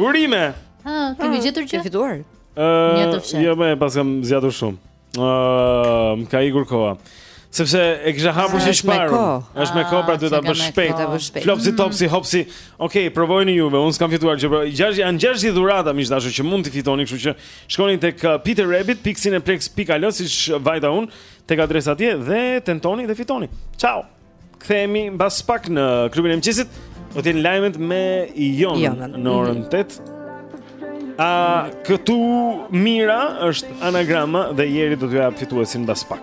[SPEAKER 1] Urime.
[SPEAKER 7] Ha, kemi ah,
[SPEAKER 2] gjetur
[SPEAKER 7] gjë.
[SPEAKER 2] Ke
[SPEAKER 7] fituar.
[SPEAKER 1] Ë, jo, më paskam zgjatur shumë. Ë, më ka ikur koha. Sepse e kisha hapur që më
[SPEAKER 2] parë.
[SPEAKER 1] Është me kohë, pra duhet ta
[SPEAKER 7] ah,
[SPEAKER 1] bësh shpejt. Flopsi topsi hopsi. Okej, provojini juve. Unë s'kam fituar gjë. Gjashtë janë gjashtë dhurata miq të dashur që mund të fitoni, kështu që Shkoni tek uh, Peter Rabbit, pikë Cineplexx pikë al, siç vajta unë, tek adresa atje dhe tentoni dhe fitoni. Ciao! Kthehemi mbas pak në klubin e mëngjesit, do të jenë lajmet me Jonën në orën 8. Mhm. A, këtu mira është anagrama dhe Jeri do t'ju japë fituesin mbas pak.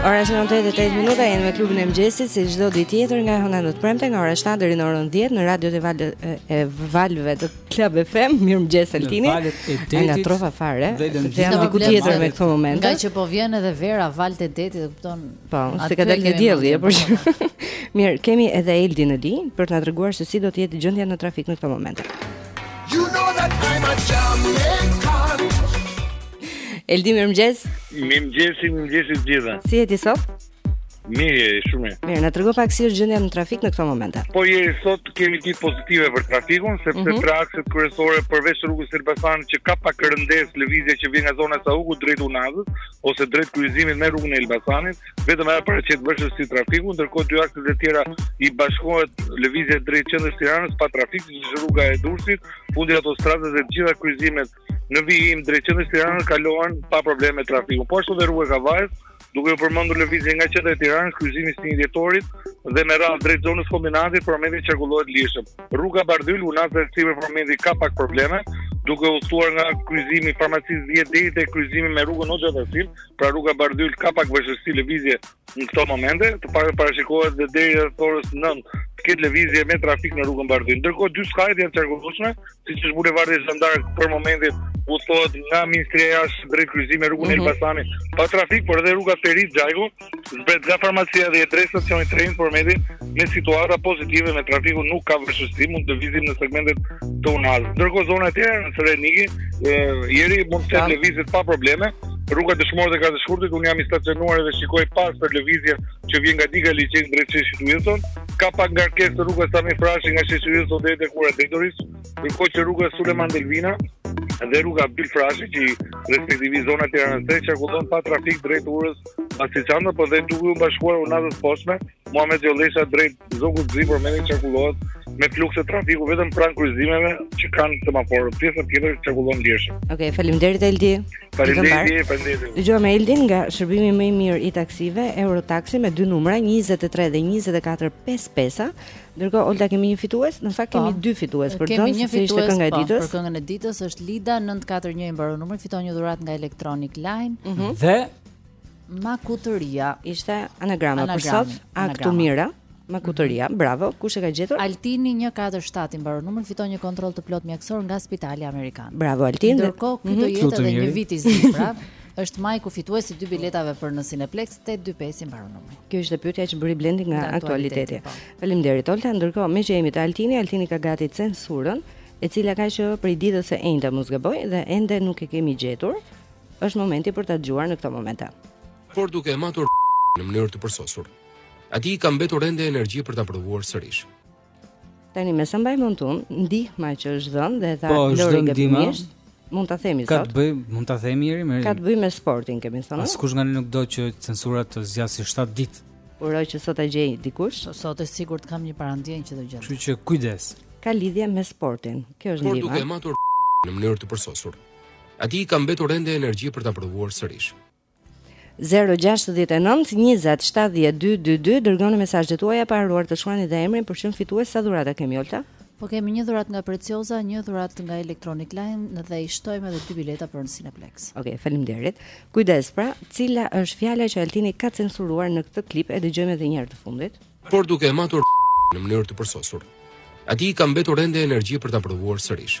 [SPEAKER 2] Ora është 8:08 minuta jemi me klubin e mëngjesit si çdo ditë tjetër nga e hëna në të premte nga ora 7 deri në orën 10 në radio te valët e valëve të Club FM mirëmëngjes Altini ngatërrova fare
[SPEAKER 6] dhe
[SPEAKER 2] jam diku tjetër në këtë moment
[SPEAKER 7] nga që po vjen edhe vera valët e detit e kupton
[SPEAKER 2] Po, se ka dalë dielli, apo mirë, kemi edhe Eldin në linjë për të na treguar se si do të jetë gjendja në trafik në këtë moment.
[SPEAKER 11] You know that I'm a Jamaican.
[SPEAKER 2] Eldi mirëmëngjes.
[SPEAKER 12] Mirëmëngjes, mirëmëngjes të gjithëve.
[SPEAKER 2] Si jeni sot?
[SPEAKER 12] Mirë, shumë mirë.
[SPEAKER 2] Mirë, na trego pak si është gjendja në trafik në këtë moment.
[SPEAKER 12] Po Jeri sot kemi ditë pozitive për trafikun, sepse
[SPEAKER 2] mm -hmm.
[SPEAKER 12] tre akset kryesore përveç rrugës së Elbasanit që ka pak rëndesë lëvizje që vjen nga zona e Saukut drejt Unazës, ose drejt kryqëzimit me rrugën e Elbasanit, vetëm ajo paraqet vështirësi trafiku, ndërkohë dy akset e tjera i bashkohet lëvizja drejt qendrës së Tiranës pa trafik, siç është rruga e Durrësit, fundi i autostradës dhe të gjitha kryqëzimet në vijim drejt qendrës së Tiranës kalohen pa probleme trafiku. Po ashtu dhe rruga e Kavajës, duke ju përmendur lëvizje nga qendra e Tiranës, kryqëzimi i 21 Dhjetorit dhe me radhë drejt zonës së Kombinatit, për momentin qarkullohet lirshëm. Rruga Bardhyl unaza e sipërme për momentin ka pak probleme, duke u thuar nga kryqëzimi i farmacisë 10 deri te kryqëzimi me rrugën Hoxha Tahsim, pra rruga Bardhyl ka pak vështirësi lëvizje në këto momente, të parë parashikohet dhe deri rreth orës 9 të ketë lëvizje me trafik në rrugën Bardhyl. Ndërkohë dy skajet janë të qarkullueshme, siç është bulevardi Zhan d'Ark për momentin u thotë nga Ministria e Jashtme drejt kryqëzimit rrugën
[SPEAKER 2] mm -hmm.
[SPEAKER 12] Elbasanit pa trafik, por edhe rruga Ferit Xhajko Zbret nga farmacia 10 drejt stacionit të Trenit për momentin, me situatë pozitive me trafikun nuk ka vështirësi, mund të lëvizim në segmentet e unazës. Ndërkohë zonat e tjera në Selanik, jeri mund të lëvizet pa probleme, rruga Dëshmorët e 4 Shkurtit, unë jam i stacionuar edhe shikoj pas për lëvizje që vjen nga diga e liqenit drejt sheshit Wilson, ka pak ngarkesë te rruga Sami Frashëri nga sheshi Wilson deri te ura e Drejtorisë, ndërkohë që rruga Sulejman Delvina, dhe rruga Abdyl Frashëri që respektivi zonat e rënëse qarkullon pa trafik drejt urës Vasil Shanto po dhe duke u bashkuar unazës së poshtme, Muhamet Gjollesha drejt Zogut të Zi për momentin qarkullohet me flukse trafiku vetëm pranë kryqëzimeve që kanë semaforë. Pjesa tjetër qarkullon lirshëm.
[SPEAKER 2] Oke, okay, faleminderit Eldi.
[SPEAKER 12] Faleminderit, faleminderit.
[SPEAKER 2] Dëgjuam Eldin nga shërbimi më i mirë i taksive, Eurotaxi me dy numra, 23 dhe 24 5 pesa, Ndërkohë Olta kemi një fitues, në fakt kemi
[SPEAKER 7] po.
[SPEAKER 2] dy fitues domethënë,
[SPEAKER 7] një
[SPEAKER 2] fitues ishte kënga e
[SPEAKER 7] po,
[SPEAKER 2] ditës.
[SPEAKER 7] Për këngën e ditës është Lida 941 i mbaron numri, fiton një dhuratë nga Electronic Line.
[SPEAKER 2] Mm -hmm.
[SPEAKER 6] Dhe
[SPEAKER 7] Makutëria
[SPEAKER 2] ishte anagrama për sot, Aktumira.
[SPEAKER 7] Makutëria,
[SPEAKER 2] mm -hmm. bravo. Kush e ka gjetur?
[SPEAKER 7] Altini 147 i mbaron numri, fiton një kontroll të plot mjekësor nga Spitali Amerikan.
[SPEAKER 2] Bravo Altin.
[SPEAKER 7] Ndërkohë, ky
[SPEAKER 2] mm -hmm.
[SPEAKER 7] do mhm.
[SPEAKER 2] jetë
[SPEAKER 7] edhe një vit i zi, prap. Është Majku fitues i dy biletave për në Cineplex 825 i mbaron numri.
[SPEAKER 2] Kjo ishte pyetja që bëri Blendi nga aktualiteti.
[SPEAKER 7] Po.
[SPEAKER 2] Faleminderit Olta, ndërkohë meqë jemi te Altini, Altini ka gati censurën, e cila ka që prej ditës së enjte mos gaboj dhe ende nuk e kemi gjetur. Është momenti për ta dëgjuar në këtë moment.
[SPEAKER 13] Por duke e matur në mënyrë të përsosur. Atij i ka mbetur ende energji për ta provuar sërish.
[SPEAKER 2] Tani me sa mbaj mend unë, ndihma që është dhënë dhe tha
[SPEAKER 6] po,
[SPEAKER 2] Lori gabimisht, mund ta themi sot.
[SPEAKER 6] Ka të bëj, mund ta themi ieri me.
[SPEAKER 2] Ka të bëj me sportin, kemi thënë.
[SPEAKER 6] Askush nga ne nuk do që censura të zgjasë 7 ditë.
[SPEAKER 2] Uroj që sot ta gjejë dikush.
[SPEAKER 7] Po, sot e sigurt kam një parandjenjë që do gjej.
[SPEAKER 6] Kështu që kujdes.
[SPEAKER 2] Ka lidhje me sportin. Kjo është ndihma.
[SPEAKER 13] Por duke e matur në mënyrë të përsosur. Atij i ka mbetur ende energji për ta provuar sërish.
[SPEAKER 2] Zero gjashtëdhjetë e nëntë, njëzet shtatëdhjetë dy dy dy dërgoni mesazhet tuaja pa harruar të shkruani dhe emrin për çdo fitues sa dhurata kemi Olta?
[SPEAKER 7] Po kemi një dhuratë nga Precioza, një dhuratë nga Electronic Line dhe i shtojmë edhe dy bileta për në Cineplex.
[SPEAKER 2] Okej, faleminderit. Kujdes pra, cila është fjala që Altini ka censuruar në këtë klip e dëgjojmë edhe një herë të fundit?
[SPEAKER 13] Por duke e matur në mënyrë të përsosur. Atij i ka mbetur ende energji për ta provuar sërish.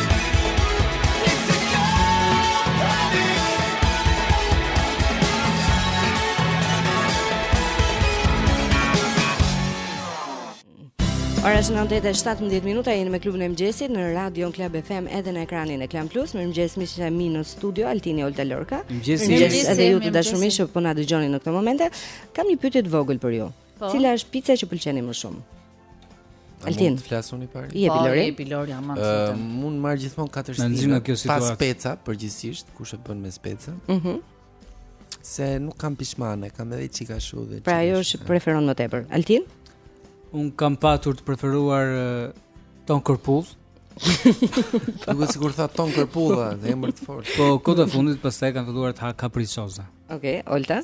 [SPEAKER 2] Ora është 9:17 minuta jemi me klubin e mëngjesit në Radio Club FM edhe në ekranin e Klan Plus. Mirëmëngjes miqtë e mi në studio Altin, Olta,
[SPEAKER 6] Lorca.
[SPEAKER 2] Mirëmëngjes edhe ju të dashur miq që po na dëgjoni në këtë moment. Kam një pyetje të vogël për ju.
[SPEAKER 14] Po.
[SPEAKER 2] Cila është pica që pëlqeni më shumë? Altin.
[SPEAKER 5] Mund të flasoni
[SPEAKER 2] pak? Jepi, Lori.
[SPEAKER 14] Jepi Lori, ama.
[SPEAKER 5] Ë, unë marr gjithmonë katër stinë.
[SPEAKER 6] Pa
[SPEAKER 5] speca përgjithësisht, kush e bën me speca?
[SPEAKER 2] Mhm.
[SPEAKER 5] Mm se nuk kam pishmane, kam edhe çika shu dhe.
[SPEAKER 2] Pra ajo është preferon më tepër. Altin?
[SPEAKER 6] Unë kam patur të preferuar ton kërpudhë.
[SPEAKER 5] Duke sikur tha ton kërpudha, dhe emër të fortë.
[SPEAKER 6] Po, kohët e fundit pastaj kam filluar të ha kapriçoza.
[SPEAKER 2] Ok, Olta,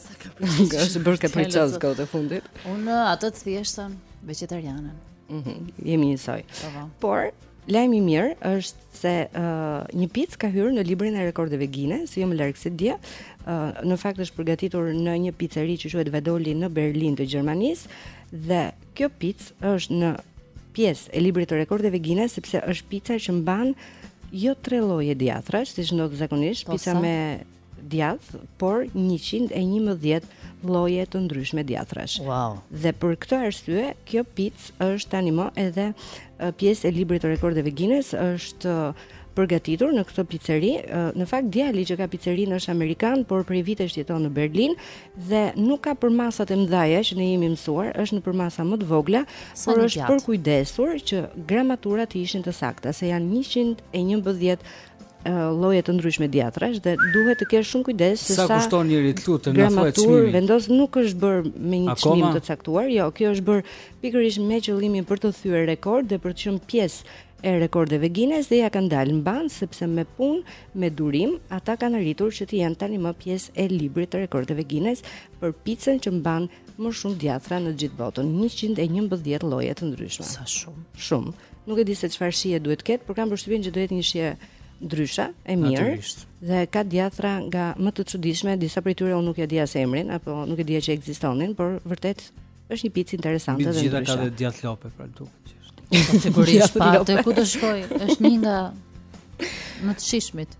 [SPEAKER 2] është bërë kapriçoz kohët e fundit.
[SPEAKER 14] Unë atë të thjeshtën vegetariane.
[SPEAKER 2] Mhm, mm jemi njësoj.
[SPEAKER 14] Po, po.
[SPEAKER 2] Por lajmi i mirë është se uh, një picë ka hyrë në librin e rekordeve Guinness, si jo më larg se dje. Uh, në fakt është përgatitur në një piceri që quhet Vadoli në Berlin të Gjermanisë dhe kjo picë është pjesë e librit të rekordeve Guinness sepse është pica që mban jo tre lloje djathrash, siç ndodh zakonisht,
[SPEAKER 14] po,
[SPEAKER 2] pica me djathë, por 111 lloje të ndryshme djathrash.
[SPEAKER 14] Wow.
[SPEAKER 2] Dhe për këtë arsye, kjo picë është tanimë edhe pjesë e librit të rekordeve Guinness, është përgatitur në këtë piceri. Në fakt djali që ka picerinë është amerikan, por prej vitesh jeton në Berlin dhe nuk ka përmasat e mëdha që ne jemi mësuar, është në përmasa më të vogla,
[SPEAKER 14] Sa
[SPEAKER 2] por është përkujdesur që gramaturat të ishin të sakta, se janë 111 lloje të ndryshme djathrash dhe duhet të kesh shumë kujdes se
[SPEAKER 6] sa kushton njëri të lutem na thuaj çmimin.
[SPEAKER 2] Vendos nuk është bërë me një çmim të caktuar, jo, kjo është bërë pikërisht me qëllimin për të thyer rekord dhe për të qenë pjesë e rekordeve Guinness dhe ia kanë dalë mbanë sepse me punë, me durim, ata kanë arritur që të jenë tanimë pjesë e librit të rekordeve Guinness për picën që mban më shumë djathra në gjithë botën, 111 lloje të ndryshme.
[SPEAKER 14] Sa shumë.
[SPEAKER 2] Shumë. Nuk e di se çfarë shije duhet të ketë, por kam përshtypjen që do jetë një shije ndryshe, e mirë.
[SPEAKER 6] Natyrisht.
[SPEAKER 2] Dhe ka djathra nga më të çuditshme, disa prej tyre unë nuk ia dija as emrin apo nuk e dija që ekzistonin, por vërtet është një picë interesante dhe
[SPEAKER 6] ndryshe. Gjithsesi
[SPEAKER 2] ka
[SPEAKER 6] dhe djathë lope pra duket që është.
[SPEAKER 14] Po, sigurisht, pa,
[SPEAKER 2] të
[SPEAKER 14] ku të shkoj, është një nga më të
[SPEAKER 2] shijshmit.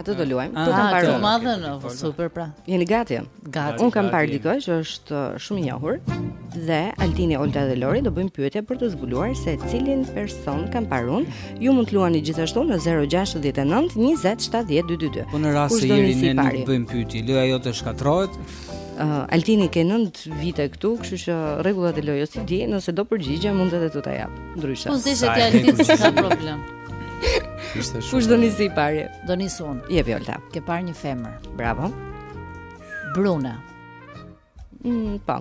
[SPEAKER 2] Atë do luajmë.
[SPEAKER 7] Do
[SPEAKER 2] ta
[SPEAKER 7] marrë
[SPEAKER 2] më
[SPEAKER 7] madhen, super pra.
[SPEAKER 2] Jeni gati?
[SPEAKER 7] Gati.
[SPEAKER 2] Un kam parë dikë që është uh, shumë i njohur dhe Altini, Olta dhe Lori do bëjmë pyetje për të zbuluar se cilin person kam parë un. Ju mund të luani gjithashtu në 069 20 70 222.
[SPEAKER 6] Po në rast se
[SPEAKER 2] njëri
[SPEAKER 6] ne nuk bëjmë pyetje, loja jote shkatërrohet.
[SPEAKER 2] Uh, Altini ke 9 vite këtu, kështu që rregullat e lojës i di, nëse do përgjigje mund edhe të ta jap. Ndryshe.
[SPEAKER 7] Po
[SPEAKER 6] zgjidhet
[SPEAKER 7] ja
[SPEAKER 6] Altini,
[SPEAKER 7] s'ka problem.
[SPEAKER 5] Ishte shumë.
[SPEAKER 2] Kush do nisi i pari?
[SPEAKER 7] Do nis unë.
[SPEAKER 2] Jepi Olta.
[SPEAKER 7] Ke parë një femër.
[SPEAKER 2] Bravo.
[SPEAKER 7] Brune.
[SPEAKER 2] Mm, po.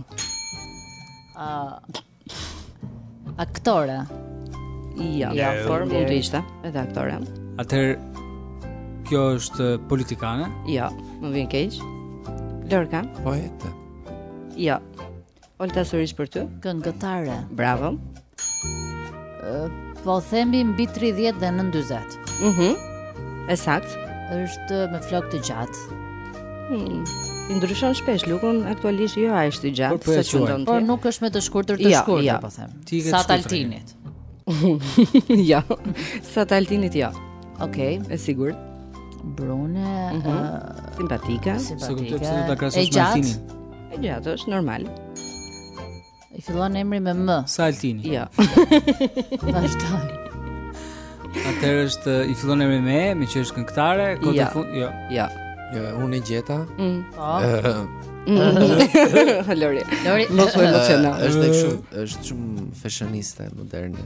[SPEAKER 7] Ë uh, aktore.
[SPEAKER 2] Jo,
[SPEAKER 7] ja, jo,
[SPEAKER 2] por mund të ishte edhe aktore.
[SPEAKER 6] Atëherë kjo është politikane?
[SPEAKER 2] Jo, më vjen keq. Lorka.
[SPEAKER 5] Poete.
[SPEAKER 2] Jo. Olta sërish për ty.
[SPEAKER 7] Këngëtare.
[SPEAKER 2] Bravo.
[SPEAKER 7] Po themi mbi 30 dhe nën 40.
[SPEAKER 2] Mhm. Mm E saktë.
[SPEAKER 7] Është me flok të gjatë.
[SPEAKER 2] Hmm. I ndryshon shpesh lukun, aktualisht jo aq
[SPEAKER 6] të
[SPEAKER 2] gjatë,
[SPEAKER 6] po, po,
[SPEAKER 2] sa ç'mendon ti.
[SPEAKER 7] Por nuk është me të shkurtër të
[SPEAKER 2] jo,
[SPEAKER 7] shkurtër,
[SPEAKER 2] jo.
[SPEAKER 7] po them. Sa taltinit.
[SPEAKER 2] jo. Sa t'Altinit jo.
[SPEAKER 7] Okej, okay.
[SPEAKER 2] e sigurt.
[SPEAKER 7] Brune, mm
[SPEAKER 2] -hmm.
[SPEAKER 6] uh, simpatike,
[SPEAKER 7] simpatike.
[SPEAKER 6] Sigurisht do ta krahasosh me Altinin.
[SPEAKER 2] E gjatë është normal.
[SPEAKER 7] I fillon emri me M.
[SPEAKER 6] Sa Altini.
[SPEAKER 2] Jo.
[SPEAKER 7] Vazhdon.
[SPEAKER 6] Atëherë është i fillon emri me E, meqë është këngëtare, kot
[SPEAKER 2] ja.
[SPEAKER 6] fund, jo.
[SPEAKER 2] Jo.
[SPEAKER 5] Ja. Unë e gjeta.
[SPEAKER 2] Mm.
[SPEAKER 7] Po.
[SPEAKER 2] Lori.
[SPEAKER 7] Lori.
[SPEAKER 2] Mos u
[SPEAKER 5] emociono. Është shumë, është shumë fashioniste moderne.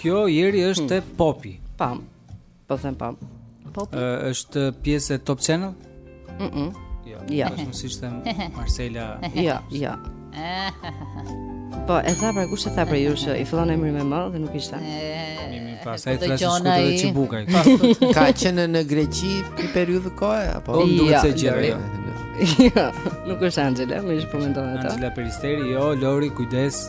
[SPEAKER 5] Ky
[SPEAKER 6] njeri është te hmm. Popi.
[SPEAKER 2] Pam. Po them pam.
[SPEAKER 6] Popi. Është pjesë e Top Channel?
[SPEAKER 2] Mhm.
[SPEAKER 6] -mm.
[SPEAKER 2] Jo. Ja.
[SPEAKER 6] Është mos ishte Marcela.
[SPEAKER 2] Jo, jo. Po, e tha pra kush e tha për ju që i fillon emri me M dhe nuk ishte.
[SPEAKER 6] Mi mi pa,
[SPEAKER 7] sa
[SPEAKER 6] i
[SPEAKER 7] të
[SPEAKER 6] lasë shkutë dhe
[SPEAKER 7] që
[SPEAKER 6] bukaj.
[SPEAKER 5] Ka qenë në Greqi për periudhë kohë, apo?
[SPEAKER 6] Po, nuk
[SPEAKER 2] duke
[SPEAKER 6] se
[SPEAKER 2] gjere,
[SPEAKER 6] jo.
[SPEAKER 2] Jo, nuk është Angela, me ishë përmendojnë po ato.
[SPEAKER 6] Angela Peristeri, jo, Lori, kujdes.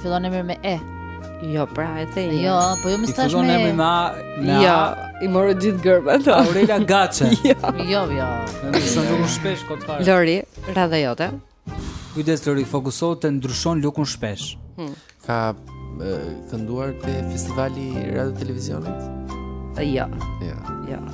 [SPEAKER 7] Fillon emri me E.
[SPEAKER 2] Jo, pra, e the.
[SPEAKER 7] Jo, po jo më stash me.
[SPEAKER 6] Fillon emri me A.
[SPEAKER 2] Jo, i morë gjithë gërmat.
[SPEAKER 6] Aurela Gaçe.
[SPEAKER 7] Jo, jo.
[SPEAKER 6] jo. Më sa nuk shpesh kot fare.
[SPEAKER 2] Lori, radha jote.
[SPEAKER 6] Kujdes Lori, fokusohu te ndryshon lukun shpesh.
[SPEAKER 5] Hmm. Ka kënduar te festivali radio televizionit?
[SPEAKER 2] Jo.
[SPEAKER 5] Jo.
[SPEAKER 2] Jo.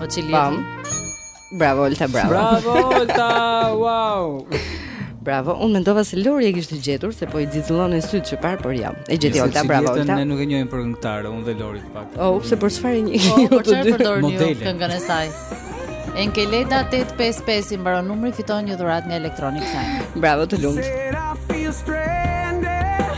[SPEAKER 6] O që
[SPEAKER 7] lirë
[SPEAKER 15] Bravo, Olta,
[SPEAKER 6] bravo
[SPEAKER 15] Bravo, Olta,
[SPEAKER 6] wow
[SPEAKER 15] Bravo, unë mendova se Lori e kishte gjetur se po i xixëllonin sytë qëparë, por jo. E gjeti Olta, bravo
[SPEAKER 6] Olta. Ne nuk e njohim për këngëtarë, unë dhe Lori të paktën.
[SPEAKER 15] Oh, pse për çfarë e
[SPEAKER 7] njeh? Oh, për çfarë përdorni ju këngën e saj? Enkeleda 855 i mbaron numri fiton një dhuratë nga Electronic Time.
[SPEAKER 15] Bravo, të
[SPEAKER 8] lumtë.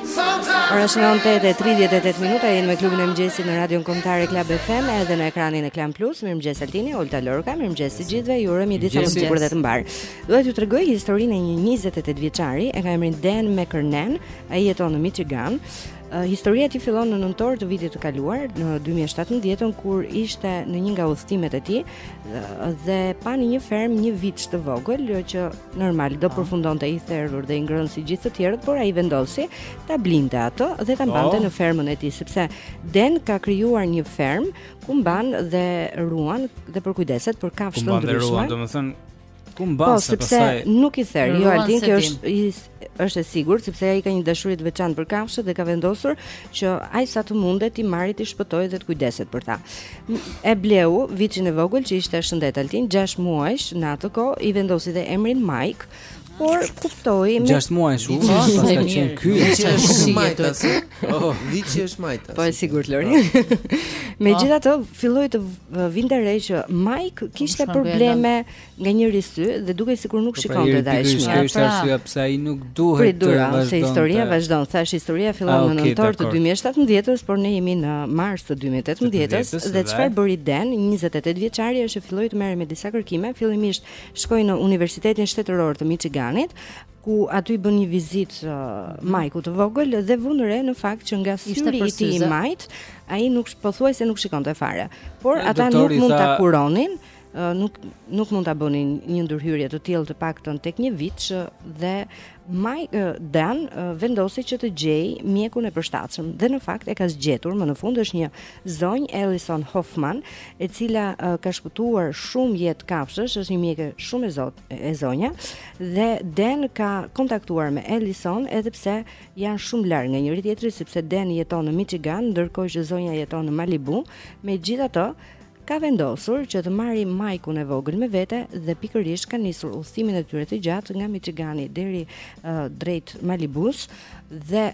[SPEAKER 2] Ora është 9:38 minuta, jemi me klubin e mëngjesit në Radion Kombëtare Club FM edhe në ekranin e Klan Plus. Mirëmëngjes Altini, Olta Lorca, mirëmëngjes të gjithëve. Ju urojmë një ditë
[SPEAKER 7] të
[SPEAKER 2] mbarë dhe të mbarë. Dua t'ju tregoj historinë e një 28 vjeçari, e ka emrin Dan McKernan, ai jeton në Michigan. Uh, historia e tij fillon në nëntor të vitit të kaluar në 2017 kur ishte në një nga udhëtimet e tij dhe pa në një fermë një viç të vogël që Normal, do po. përfundonte i therur dhe i ngrënë si gjithë të tjerët, por ai vendosi ta blinte atë dhe ta mbante
[SPEAKER 1] po.
[SPEAKER 2] në fermën e tij, sepse Den ka krijuar një fermë ku mban dhe ruan dhe përkujdeset për kafshë të ndryshme.
[SPEAKER 6] Ku mban dhe ruan, domethënë, ku mban po,
[SPEAKER 2] se
[SPEAKER 6] pastaj...
[SPEAKER 2] Po, sepse nuk i ther, jo
[SPEAKER 7] Altin
[SPEAKER 2] kjo është, është e sigurt, sepse ai ka një dashuri të veçantë për kafshët dhe ka vendosur që aq sa të mundet t'i marri t'i shpëtojë dhe të kujdeset për ta. E bleu viçin e vogël që ishte shëndet Altin 6 muajsh në atë kohë i vendosi dhe emrin Mike. Por kuptoi me
[SPEAKER 6] 6 muajsh,
[SPEAKER 7] po,
[SPEAKER 6] po,
[SPEAKER 7] paska
[SPEAKER 6] qenë ky.
[SPEAKER 5] Viçi është majtas.
[SPEAKER 6] Oh,
[SPEAKER 5] viçi është majtas.
[SPEAKER 2] Po e sigurt Lori. Po. Megjithatë filloi të vinte re që Mike kishte probleme nga njëri sy dhe dukej sikur nuk
[SPEAKER 6] po pra,
[SPEAKER 2] shikonte dhe
[SPEAKER 6] aq
[SPEAKER 2] mirë.
[SPEAKER 6] Kjo është pra. arsyeja pse ai nuk duhet
[SPEAKER 2] Prit dura,
[SPEAKER 6] të
[SPEAKER 2] vazhdon. Se historia të... vazhdon, thash historia fillon
[SPEAKER 6] ah, okay, në
[SPEAKER 2] nëntor të 2017-s, por ne jemi në mars të 2018-s dhe çfarë bëri Den, 28 vjeçari është që filloi të merret me disa kërkime, fillimisht shkoi në Universitetin Shtetëror të Michiganit, ku aty bënë një vizitë uh, mhm. Majku të vogël dhe vunë re në fakt që nga syri i tij i majtë, ai nuk pothuajse nuk shikonte fare. Por ata nuk mund ta kuronin nuk nuk mund ta bënin një ndërhyrje të tillë të paktën tek një viç dhe Maj Dan vendosi që të gjejë mjekun e përshtatshëm dhe në fakt e ka gjetur më në fund është një zonjë Ellison Hoffman e cila ka shpëtuar shumë jetë kafshësh është një mjeke shumë e zot e zonja dhe Dan ka kontaktuar me Ellison edhe pse janë shumë larg nga njëri tjetri sepse Dan jeton në Michigan ndërkohë që zonja jeton në Malibu megjithatë ka vendosur që të marri Mike-un e vogël me vete dhe pikërisht ka nisur udhëtimin e tyre të gjatë nga Michigani deri uh, drejt Malibus dhe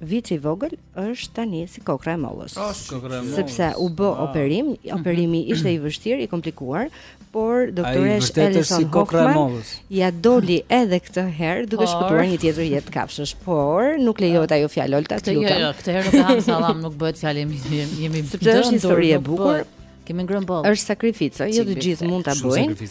[SPEAKER 2] viçi i vogël është tani si kokrra e mollës.
[SPEAKER 5] Është kokrra e mollës.
[SPEAKER 2] Sepse u bë wow. operim, operimi ishte i vështirë, i komplikuar, por
[SPEAKER 6] doktoreshë Elison
[SPEAKER 2] Hoffman ia doli edhe këtë herë duke shpëtuar një tjetër jetë kafshësh, por nuk lejohet ajo fjalë Olta, të lutem.
[SPEAKER 7] Jo, jo, këtë herë nuk e hamë sallam, nuk bëhet fjalë jemi jemi
[SPEAKER 2] sepse është histori e bukur.
[SPEAKER 7] Kemi ngrënë boll.
[SPEAKER 2] Është sakrificë, jo të gjithë mund ta bëjnë.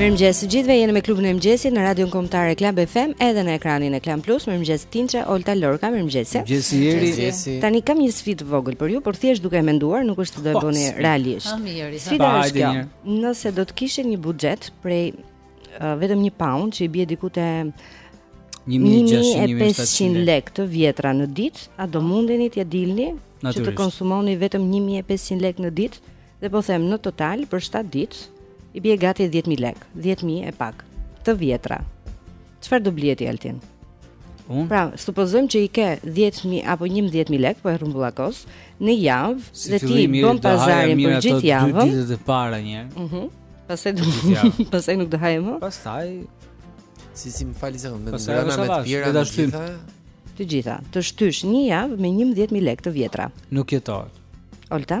[SPEAKER 2] Mirëmëngjes të gjithëve, jeni me klubin e mëngjesit në Radion Kombëtare Club FM edhe në ekranin e Klan Plus. Mirëmëngjes Tinçe, Olta Lorka, mirëmëngjes.
[SPEAKER 6] Mirëmëngjes Jeri.
[SPEAKER 2] Tani kam një sfidë të vogël për ju, por thjesht duke e menduar, nuk është se do e
[SPEAKER 6] po,
[SPEAKER 2] bëni realisht. Sfida është kjo. Nëse do të kishit një buxhet prej uh, vetëm 1 pound që i bie diku te 1500 lekë të vjetra në ditë, a do mundeni t'ia dilni që të konsumoni vetëm 1500 lekë në ditë? Dhe po them në total për 7 ditë i bie gati 10000 lekë, 10000 e pak të vjetra. Çfarë do blije ti Altin?
[SPEAKER 6] Unë?
[SPEAKER 2] Pra, supozojmë që i ke 10000 apo 11000 lekë, po e rrumbullakos, në javë
[SPEAKER 6] si
[SPEAKER 2] dhe ti bën pazarin për gjithë javën.
[SPEAKER 6] Si fillim ditët e para një herë.
[SPEAKER 2] Mhm. Mm pastaj do pastaj nuk do haja më.
[SPEAKER 6] Pastaj
[SPEAKER 5] si si më
[SPEAKER 6] fal
[SPEAKER 5] një
[SPEAKER 6] sekondë,
[SPEAKER 5] me të ngrëna
[SPEAKER 6] me të
[SPEAKER 5] pira,
[SPEAKER 6] të
[SPEAKER 5] gjitha.
[SPEAKER 2] Të gjitha, të shtysh një javë me 11000 lekë të vjetra.
[SPEAKER 6] Nuk jetohet.
[SPEAKER 2] Olta?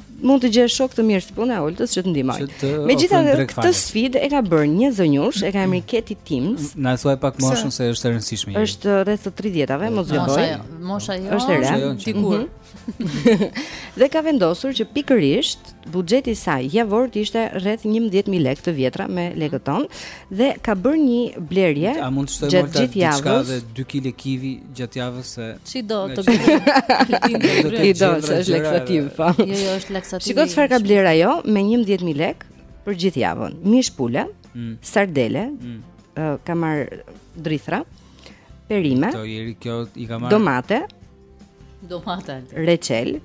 [SPEAKER 2] mund të gjesh
[SPEAKER 7] një
[SPEAKER 2] shok të mirë si puna e Oltës që të
[SPEAKER 6] ndihmojë.
[SPEAKER 2] Megjithatë, këtë sfidë e ka bërë një zonjushë, e ka emrin Keti Tims.
[SPEAKER 6] Na thuaj pak moshën se është e rëndësishme.
[SPEAKER 2] Është rreth 30-tave, mos gaboj.
[SPEAKER 7] Mosha jo,
[SPEAKER 2] është e
[SPEAKER 6] rëndë.
[SPEAKER 7] Dikur. Mhm.
[SPEAKER 2] Dhe ka vendosur që pikërisht buxheti i saj javor të ishte rreth 11000 lekë të vjetra me lekët tonë dhe ka bërë një blerje gjatë gjithë javës.
[SPEAKER 6] A mund të shtojmë
[SPEAKER 2] gjatë javës?
[SPEAKER 6] Ka dhe 2 kg kivi gjatë javës se
[SPEAKER 7] si do të bëjë.
[SPEAKER 2] I do të është laksativ, po.
[SPEAKER 7] Jo, jo, është laksativ.
[SPEAKER 2] Shiko çfarë ka blerë ajo me 11000 lekë për gjithë javën. Mish pule,
[SPEAKER 6] mm.
[SPEAKER 2] sardele,
[SPEAKER 6] mm.
[SPEAKER 2] Uh, ka marrë drithëra, perime.
[SPEAKER 6] Do i kjo i ka marrë.
[SPEAKER 2] Domate.
[SPEAKER 7] Domate.
[SPEAKER 2] Reçel,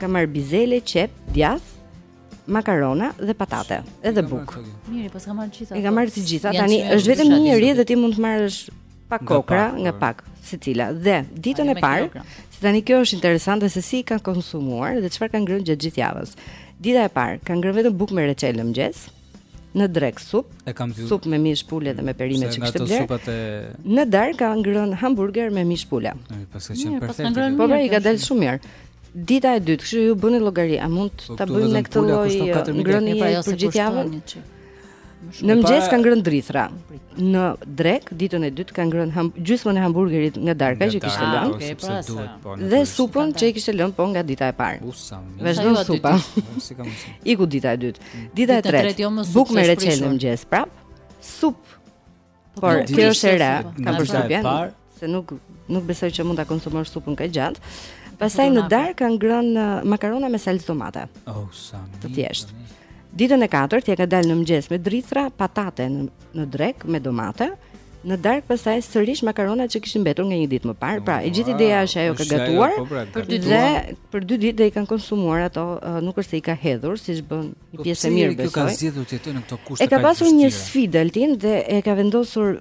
[SPEAKER 2] ka marrë bizele, qepë, djathë. makarona dhe patate, edhe bukë.
[SPEAKER 7] Mirë, po s'ka marrë të gjitha.
[SPEAKER 2] I ka marrë të gjitha. Tani është vetëm një
[SPEAKER 7] njeri
[SPEAKER 2] dhe ti mund të marrësh pak
[SPEAKER 6] kokrra
[SPEAKER 2] nga
[SPEAKER 6] po.
[SPEAKER 2] pak secila. Dhe ditën e parë, se tani kjo është interesante se si ka konsumuar dhe çfarë ka ngrënë gjatë gjithë javës. Dita e parë ka ngrënë vetëm bukë me reçel në mëngjes në drekë supë,
[SPEAKER 6] e kam thënë
[SPEAKER 2] supë me mish pule dhe me perime që kishte
[SPEAKER 6] blerë.
[SPEAKER 2] Në darkë ka ngrënë hamburger me mish pule.
[SPEAKER 6] Pastaj
[SPEAKER 7] qenka
[SPEAKER 6] perfekt.
[SPEAKER 2] Po pra i ka dalë shumë mirë. Dita e dytë, kështu që ju bëni llogari, a mund
[SPEAKER 6] po
[SPEAKER 2] ta bëjmë
[SPEAKER 6] ne
[SPEAKER 2] këtë lloj ngrënie
[SPEAKER 7] pra jo
[SPEAKER 2] për gjithë javën? Në mëngjes ka ngrënë drithëra. Në drekë ditën e dytë ka ngrënë ham, gjysmën e hamburgerit nga darka që kishte lënë.
[SPEAKER 7] Ah,
[SPEAKER 6] okay,
[SPEAKER 7] pra,
[SPEAKER 6] duhet, po,
[SPEAKER 2] dhe supën që i kishte lënë po nga dita e parë. Vazhdon supa.
[SPEAKER 6] Si kam thënë.
[SPEAKER 2] Iku dita e dytë. Dita e
[SPEAKER 7] tretë. Jo bukë
[SPEAKER 2] me reçel në mëngjes prapë. Supë
[SPEAKER 7] Po,
[SPEAKER 2] Por kjo është e re, kam përshtypjen se nuk nuk besoj që mund ta konsumosh supën kaq gjatë. Pastaj në darkë kanë ngrënë uh, makarona me salcë domate.
[SPEAKER 6] Oh, sa mirë.
[SPEAKER 2] Të thjeshtë. Ditën e katërt ia ka dalë në mëngjes me drithra, patate në, në drekë me domate. Në darkë pastaj sërish makarona që kishin mbetur nga një ditë më parë. Pra, e gjithë ideja është ajo ka gatuar
[SPEAKER 6] po, pra,
[SPEAKER 7] për dy ditë
[SPEAKER 2] dhe për dy ditë dhe i kanë konsumuar ato, uh, nuk është se i ka hedhur siç bën Një
[SPEAKER 6] po
[SPEAKER 2] pjesë e mirë
[SPEAKER 6] besoj. Kjo ka zgjedhur të jetojë në këto kushte.
[SPEAKER 2] E ka pasur një sfidë, Altin, dhe e ka vendosur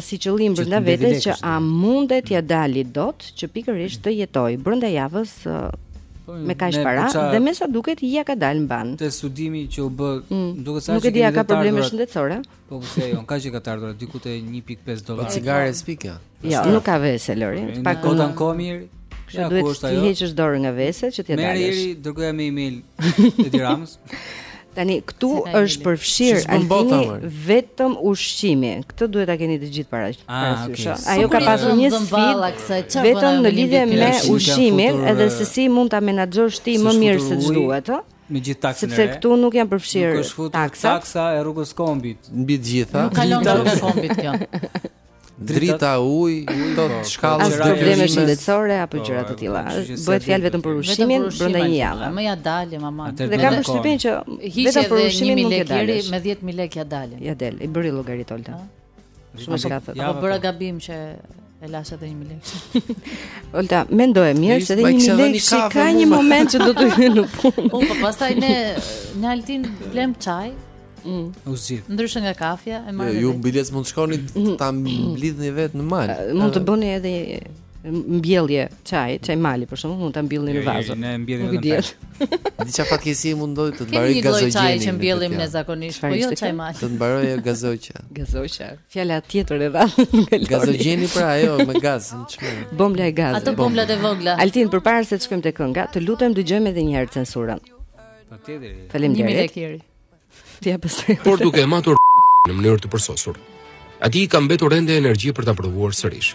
[SPEAKER 2] si qëllim brenda vetes që a mundet t'ia dalë dot që pikërisht të jetojë brenda javës
[SPEAKER 6] po,
[SPEAKER 2] me kaq para
[SPEAKER 6] përca...
[SPEAKER 2] dhe me sa duket ia ka dalë mbanë.
[SPEAKER 6] Te studimi që u bë,
[SPEAKER 2] mm.
[SPEAKER 6] duket se
[SPEAKER 2] nuk e di ka probleme shëndetësore.
[SPEAKER 6] Po pse jo, ka që ka të ardhura diku te 1.5 dollarë.
[SPEAKER 5] Po cigare s'pi kjo.
[SPEAKER 2] Jo, nuk ka vese, Lori.
[SPEAKER 6] Të
[SPEAKER 2] pak
[SPEAKER 6] kota në kohë mirë. Ja,
[SPEAKER 2] duhet
[SPEAKER 6] ku
[SPEAKER 2] është
[SPEAKER 6] ajo?
[SPEAKER 2] Të heqësh dorën nga vese që
[SPEAKER 6] t'ia
[SPEAKER 2] dalësh.
[SPEAKER 6] Merre, Eri, dërgoja me email Tiranës.
[SPEAKER 2] Tani këtu është përfshirë,
[SPEAKER 5] Altin,
[SPEAKER 2] vetëm ushqimi. Këtë duhet ta keni të gjithë para
[SPEAKER 6] ah,
[SPEAKER 2] parasysh.
[SPEAKER 6] Okay.
[SPEAKER 2] Ajo ka pasur një sfidë vetëm në lidhje me ushqimin, edhe se si mund ta menaxhosh ti më mirë se ç'duhet, ëh.
[SPEAKER 6] me gjithë taksën e re.
[SPEAKER 2] Sepse këtu nuk janë përfshirë taksat.
[SPEAKER 6] Nuk është futur taksa e Rrugës Kombit.
[SPEAKER 5] Mbi të gjitha.
[SPEAKER 7] Nuk kalon
[SPEAKER 6] nga
[SPEAKER 7] Rruga Kombit kjo.
[SPEAKER 5] Drita, ujë, do
[SPEAKER 6] të
[SPEAKER 5] shkallë
[SPEAKER 2] as probleme shëndetësore apo
[SPEAKER 6] po,
[SPEAKER 2] gjëra të tilla. Bëhet fjalë vetëm për ushqimin brenda një jave.
[SPEAKER 7] Me ia dalë
[SPEAKER 6] mbanë.
[SPEAKER 2] Dhe kam përshtypjen që vetëm për ushqimin mund
[SPEAKER 7] t'ia
[SPEAKER 2] dalësh.
[SPEAKER 7] Me 10000 lekë ia del.
[SPEAKER 2] Ia del, i bëri llogaritë Olta. Shumë e gafë.
[SPEAKER 7] Po bëra gabim që E lashë edhe një mijë lekë
[SPEAKER 2] Olta, mendoje mirë se edhe një
[SPEAKER 5] mijë
[SPEAKER 2] lekë ka një moment që do të hyjë në punë
[SPEAKER 7] O, po pastaj ne ne, Altin, blemë çaj mm.
[SPEAKER 6] U zgjidh
[SPEAKER 7] Ndryshe nga kafja e
[SPEAKER 5] jo, Ju biles mund të shkoni ta mblidhni vetë në mal
[SPEAKER 2] Mund të bëni edhe mbjellje, çaj mali për shaka mund ta mbjellni në
[SPEAKER 6] jo, jo,
[SPEAKER 2] vazo.
[SPEAKER 6] Jo, ne mbjellim në
[SPEAKER 2] diell.
[SPEAKER 5] Diçka fatkeqësi mund të ndodhë,
[SPEAKER 7] të
[SPEAKER 5] të
[SPEAKER 7] mbarojë gazozhja. Kemi
[SPEAKER 5] çaj
[SPEAKER 7] që mbjellim ne zakonisht, po jo çaj mali.
[SPEAKER 5] Të mbarojë gazozhja.
[SPEAKER 2] Gazozhja. Fjala tjetër e rrallë nga Lori.
[SPEAKER 5] Gazogjeni pra ajo me gaz, çfarë?
[SPEAKER 2] Bombola e gazit.
[SPEAKER 7] Ato bombolat e vogla.
[SPEAKER 2] Altin përpara se të shkojmë te kënga, të lutem dëgjojmë edhe një herë censurën.
[SPEAKER 6] Patjetër.
[SPEAKER 7] Po
[SPEAKER 2] Faleminderit. Ti apo se.
[SPEAKER 8] Por duke e matur në mënyrë të përsosur. Atij i ka mbetur ende energji për ta provuar sërish.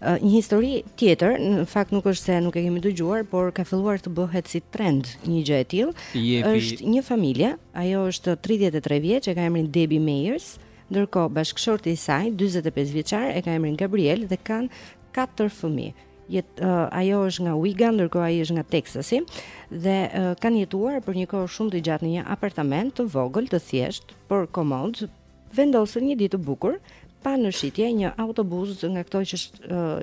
[SPEAKER 2] Një histori tjetër, në fakt nuk është se nuk e kemi dëgjuar, por ka filluar të bëhet si trend një gjë e tillë. Është një familje, ajo është 33 vjeç, e ka emrin Debbie Meyers. Ndërkohë bashkëshorti i saj, 45 vjeçar, e ka emrin Gabriel dhe kanë katër fëmijë. Jet, uh, ajo është nga Wigan, ndërkohë ai është nga Texasi dhe uh, kanë jetuar për një kohë shumë të gjatë në një apartament të vogël, të thjeshtë, por komod, Vendosën një ditë të bukur, panë në shitje një autobuz nga këto që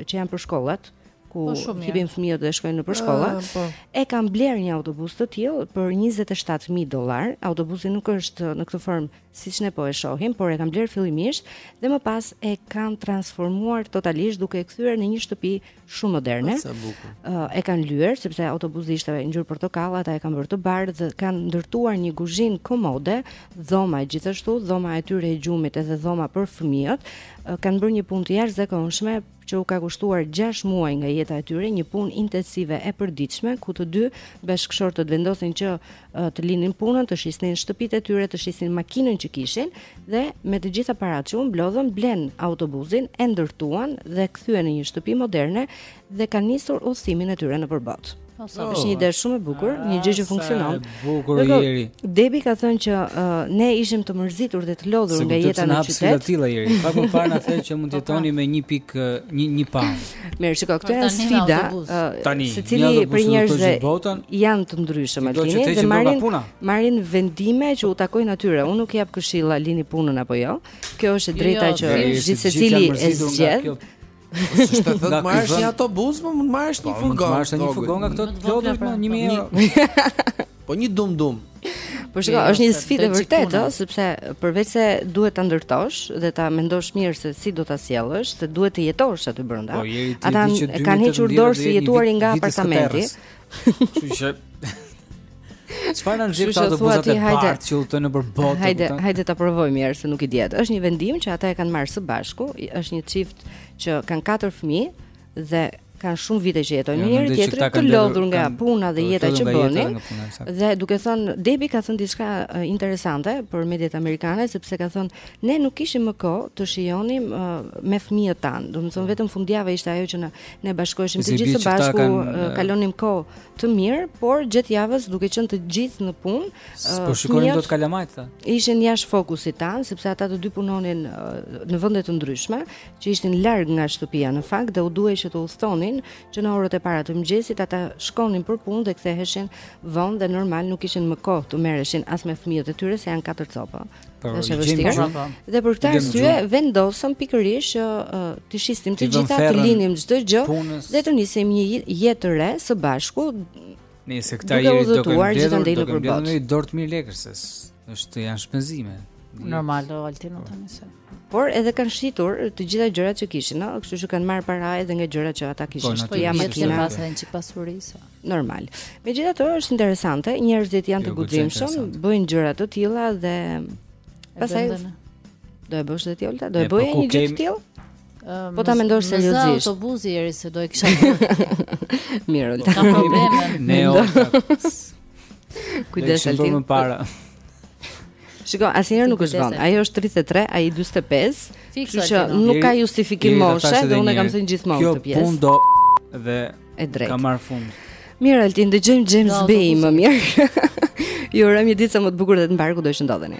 [SPEAKER 2] që janë për shkollat, ku hipin fëmijët dhe shkojnë nëpër shkolla.
[SPEAKER 5] Ah, po.
[SPEAKER 2] E kanë blerë një autobus të tillë për 27000 dollar. Autobusi nuk është në këtë formë siç ne po e shohim, por e kanë blerë fillimisht dhe më pas e kanë transformuar totalisht duke e kthyer në një shtëpi shumë moderne.
[SPEAKER 5] Sa bukur.
[SPEAKER 2] Uh, e kanë lyer sepse autobusi ishte ngjyrë portokall, ata e kanë bërë të bardhë dhe kanë ndërtuar një kuzhinë komode, dhoma gjithashtu, dhoma e tyre e gjumit edhe dhoma për fëmijët. Uh, kanë bërë një punë të jashtëzakonshme që u ka kushtuar 6 muaj nga jeta e tyre, një punë intensive e përditshme ku të dy bashkëshortët vendosin që të linin punën, të shisnin shtëpitë e tyre, të shisnin makinën që kishin dhe me të gjitha paratë që u mblodhën, blenë autobuzin, e ndërtuan dhe e kthyen në një shtëpi moderne dhe kanë nisur udhëtimin e tyre nëpër botë.
[SPEAKER 7] Po,
[SPEAKER 2] është një ide shumë e bukur, ah, një gjë që funksionon.
[SPEAKER 6] Bukur Eri.
[SPEAKER 2] Debi ka thënë që uh, ne ishim të mërzitur dhe të lodhur nga jeta në
[SPEAKER 6] qytet. Sigurisht, na
[SPEAKER 2] hapsi
[SPEAKER 6] tilla ieri. Pak më parë na thanë që mund të jetoni me 1, 1 pound.
[SPEAKER 2] Mirë, shiko, këto janë sfida,
[SPEAKER 6] tani
[SPEAKER 2] secili,
[SPEAKER 6] por njerëzit
[SPEAKER 2] janë të ndryshëm
[SPEAKER 6] Altin
[SPEAKER 2] dhe marrin marrin vendime që u takojnë atyre. Unë nuk jap këshilla lini punën apo jo. Kjo është e drejta që
[SPEAKER 6] gjithsecili
[SPEAKER 2] e zgjedh.
[SPEAKER 5] Do të thotë marrësh një autobus, po mund marrësh një furgon.
[SPEAKER 6] Marrësh një furgon nga këto,
[SPEAKER 7] do të thotë
[SPEAKER 6] 1000 euro.
[SPEAKER 5] Po një dum dum.
[SPEAKER 2] Po shiko, është një sfidë e vërtetë, ëh, sepse përveç se duhet ta ndërtosh dhe ta mendosh mirë se si do ta sjellësh, se duhet të jetosh aty brenda.
[SPEAKER 6] Po,
[SPEAKER 2] Ata kanë hequr dorë së
[SPEAKER 6] jetuari
[SPEAKER 2] nga apartamenti.
[SPEAKER 6] Kështu që Çfarë na nxjerr,
[SPEAKER 2] autobuzat
[SPEAKER 6] e bardhë që udhëtojnë nëpër botë?
[SPEAKER 2] Hajde, hajde ta provojmë mirë se nuk i dihet. Është një vendim që ata e kanë marrë së bashku, është një çift që kanë katër fëmijë dhe kanë shumë vite që jetojnë me
[SPEAKER 6] njëri-tjetrin
[SPEAKER 2] të lodhur nga puna dhe jeta që bënin. Dhe duke thënë, Debi ka thënë diçka interesante për mediat amerikane sepse ka thënë, ne nuk kishim më kohë të shijonim me fëmijët tanë. Domethënë vetëm fundjava ishte ajo që ne bashkoheshim të gjithë së bashku, kalonim kohë të mirë, por gjatë javës duke qenë të gjithë në punë,
[SPEAKER 6] s'i shikonin dot kalamajtë.
[SPEAKER 2] Ishin jashtë fokusit tonë, sepse ata të dy punonin në vende të ndryshme, që ishin larg nga shtëpia në fakt dhe u duhej që të udhëtonin që në orët e para të mëngjesit ata shkonin për punë dhe ktheheshin vonë dhe normal nuk kishin më kohë të merreshin as me fëmijët e tyre se janë katër copë.
[SPEAKER 6] Po,
[SPEAKER 2] është e vështirë. Dhe për këtë arsye vendosëm pikërisht që uh, t'i shisnim të gjitha, të linim çdo gjë dhe të nisnim një jetë të re së bashku.
[SPEAKER 6] Nëse këta i do
[SPEAKER 2] të
[SPEAKER 6] bëjnë
[SPEAKER 2] gjithandej nëpër botë.
[SPEAKER 6] Ne do të mirë lekërsës. Është janë shpenzime.
[SPEAKER 7] Normal do alti në të njëse.
[SPEAKER 2] Por edhe kanë shitur të gjitha gjërat që kishin, no? kështu që kanë marrë para edhe nga gjërat që ata kishin.
[SPEAKER 6] Po,
[SPEAKER 7] po ja
[SPEAKER 2] makina.
[SPEAKER 7] Po, pasën që pasurisë.
[SPEAKER 2] Normal. Megjithatë është interesante, njerëzit janë të
[SPEAKER 6] jo,
[SPEAKER 2] guximshëm, bëjnë gjëra të tilla dhe... Pastaj... Do e bëje dhe ti Olta? Do
[SPEAKER 6] e,
[SPEAKER 2] e
[SPEAKER 6] po,
[SPEAKER 2] bëje një gjë të tillë?
[SPEAKER 7] Um,
[SPEAKER 2] po ta mendosh seriozisht.
[SPEAKER 7] Në autobusi eri se do e kisha.
[SPEAKER 2] Mirë, Olta.
[SPEAKER 7] Ka probleme.
[SPEAKER 6] Ne o.
[SPEAKER 2] Kujdes
[SPEAKER 6] Altin.
[SPEAKER 2] Ne
[SPEAKER 6] më para.
[SPEAKER 2] Shiko, asnjëherë nuk është vonë. Ajo është 33, ai 45. Kështu që nuk ka justifikim moshe, dhe unë kam thënë gjithmonë këtë pjesë.
[SPEAKER 6] Kjo punë do dhe
[SPEAKER 2] e drejtë.
[SPEAKER 6] Ka marrë fund.
[SPEAKER 2] Mirë, Altin, dëgjojmë James Bay më mirë. Ju urojmë një ditë sa më të bukur dhe të mbarë kudo të ndodheni.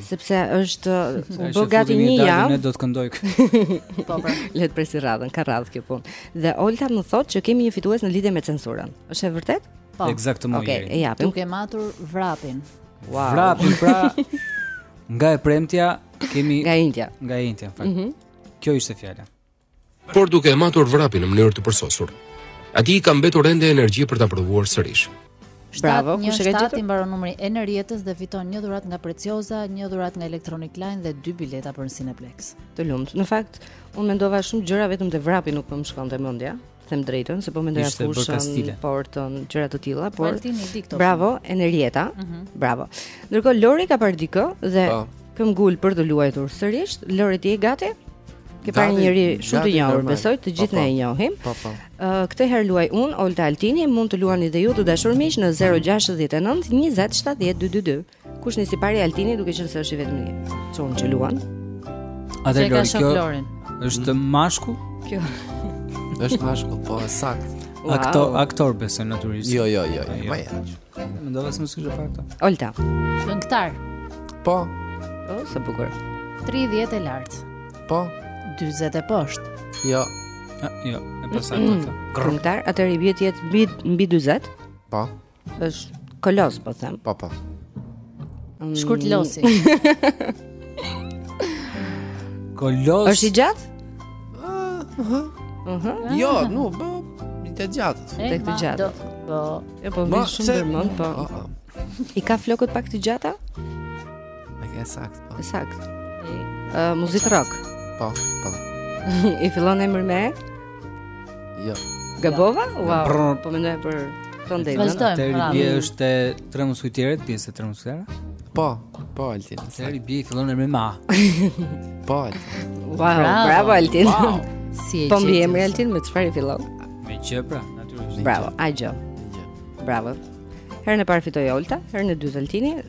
[SPEAKER 2] sepse është u bë gati një javë.
[SPEAKER 6] Ne do të këndoj.
[SPEAKER 2] Po po. Le të presi radhën, ka radhë kjo punë. Dhe Olta më thotë që kemi një fitues në lidhje me censurën. Është e vërtetë?
[SPEAKER 7] Po.
[SPEAKER 6] Ekzaktësisht.
[SPEAKER 2] Okej,
[SPEAKER 6] okay,
[SPEAKER 2] e japim.
[SPEAKER 7] Duke matur vrapin.
[SPEAKER 2] Wow.
[SPEAKER 6] Vrapin pra nga e premtja kemi
[SPEAKER 2] nga e enjtja.
[SPEAKER 6] Nga e enjtja, fakt.
[SPEAKER 2] Mm -hmm.
[SPEAKER 6] Kjo ishte fjala.
[SPEAKER 13] por duke e matur vrapin në mënyrë të përsosur. Atij i ka mbetur ende energji për ta provuar sërish.
[SPEAKER 2] Bravo, kush e ka gjetur?
[SPEAKER 7] Një mbaron numri Enerietës dhe fiton një dhuratë nga Preciosa, një dhuratë nga Electronic Line dhe dy bileta për në Cineplex.
[SPEAKER 2] Të lumtë. Në fakt, unë mendova shumë gjëra vetëm te vrapi nuk po më shkonte mendja. them drejtën se po mendoja fushën portën, gjëra të tilla por
[SPEAKER 7] bravo Enerieta mm -hmm.
[SPEAKER 2] bravo ndërkohë Lori ka parë dikë dhe pa.
[SPEAKER 5] Po.
[SPEAKER 2] këmbgul për të luajtur sërish Lori ti je gati Ke parë një njeri shumë të njohur, besoj të gjithë
[SPEAKER 5] po,
[SPEAKER 2] ne
[SPEAKER 5] po.
[SPEAKER 2] e njohim.
[SPEAKER 5] Po po.
[SPEAKER 2] Ë këtë herë luaj unë Olta Altini, mund të luajnë dhe ju të dashur miq në 069 20 70 222. Kush nis i pari Altini duke qenë se është i vetmi çun që luan.
[SPEAKER 6] Atë Lori kjo. Është mm. mashku?
[SPEAKER 2] Kjo.
[SPEAKER 5] Është mashkull, po saktë.
[SPEAKER 2] Wow.
[SPEAKER 6] Aktor, aktor besoj natyrisht.
[SPEAKER 5] Jo, jo, jo, jo. Ma janë.
[SPEAKER 6] Mendova se mos kishte fakta.
[SPEAKER 2] Olta.
[SPEAKER 7] Këngëtar.
[SPEAKER 5] Po.
[SPEAKER 2] Oh, sa bukur.
[SPEAKER 7] 30 e lart.
[SPEAKER 5] Po.
[SPEAKER 7] 40 e poshtë.
[SPEAKER 5] Jo.
[SPEAKER 6] A, jo, e pasaktë.
[SPEAKER 2] Mm. Këngëtar, atëherë i bie të jetë mbi mbi 40?
[SPEAKER 5] Po.
[SPEAKER 2] Është kolos po them.
[SPEAKER 5] Po po.
[SPEAKER 2] Mm.
[SPEAKER 7] Shkurt kolosi.
[SPEAKER 6] kolos.
[SPEAKER 2] Është i gjatë?
[SPEAKER 5] Ah, aha. Aha. Jo, nuk, po të gjatë.
[SPEAKER 2] Tek të gjatë.
[SPEAKER 7] Po.
[SPEAKER 2] Jo, po vjen shumë ndërmend, po. I ka flokët pak të gjata?
[SPEAKER 5] Ai ka, saktë.
[SPEAKER 2] Saktë. Ë muzikë rock.
[SPEAKER 5] Po, po.
[SPEAKER 2] I fillon emri me?
[SPEAKER 5] Jo.
[SPEAKER 2] Gabova? Jo. Wow.
[SPEAKER 6] Brr.
[SPEAKER 2] Po mendoj për Tondej.
[SPEAKER 7] Vazhdojmë.
[SPEAKER 6] Atëherë
[SPEAKER 7] pra.
[SPEAKER 6] I bie është tre musketierët, pjesë e tre musketierëve?
[SPEAKER 5] Po, po Altin.
[SPEAKER 6] Atëherë i bie fillon me M.
[SPEAKER 5] po Altin.
[SPEAKER 2] Wow,
[SPEAKER 7] bravo,
[SPEAKER 2] bravo Altin.
[SPEAKER 6] Wow.
[SPEAKER 7] Si e
[SPEAKER 2] Po
[SPEAKER 7] mbiemri
[SPEAKER 2] Altin me çfarë i fillon?
[SPEAKER 6] Me Q pra, natyrisht.
[SPEAKER 2] Bravo, Ajo. Bravo. Herën e parë fitoi Olta, herën e dytë Altini,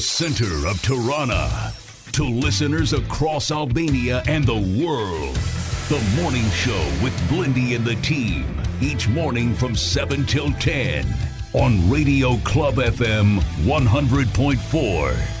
[SPEAKER 16] center of Tirana to listeners across Albania and the world. The morning show with Blindy and the team each morning from 7 till 10 on Radio Club FM 100.4.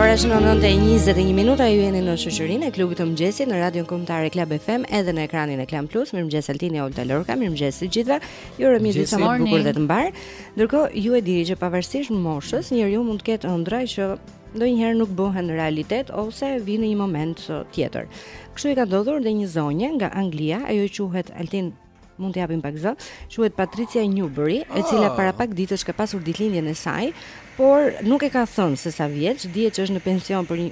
[SPEAKER 17] Ora
[SPEAKER 2] është në 9:21 minuta ju jeni në shoqërinë e klubit të mëngjesit në Radion Kombëtare Club FM edhe në ekranin e Klan Plus. Mirëmëngjes Altini, Olta, Lori, mirëmëngjes të gjithëve. Ju urojmë një ditë të bukur dhe të mbarë. Ndërkohë ju e dini që pavarësisht moshës, njeriu mund të ketë ëndrra që ndonjëherë nuk bëhen realitet ose vijnë në një moment uh, tjetër. Kështu i ka ndodhur dhe një zonje nga Anglia, ajo quhet Altin mund të japim pak zë, quhet Patricia Newbury, oh. e cila
[SPEAKER 5] ah.
[SPEAKER 2] para pak ditësh ka pasur ditëlindjen e saj, por nuk e ka thënë se sa vjeç, dihet që është në pension për një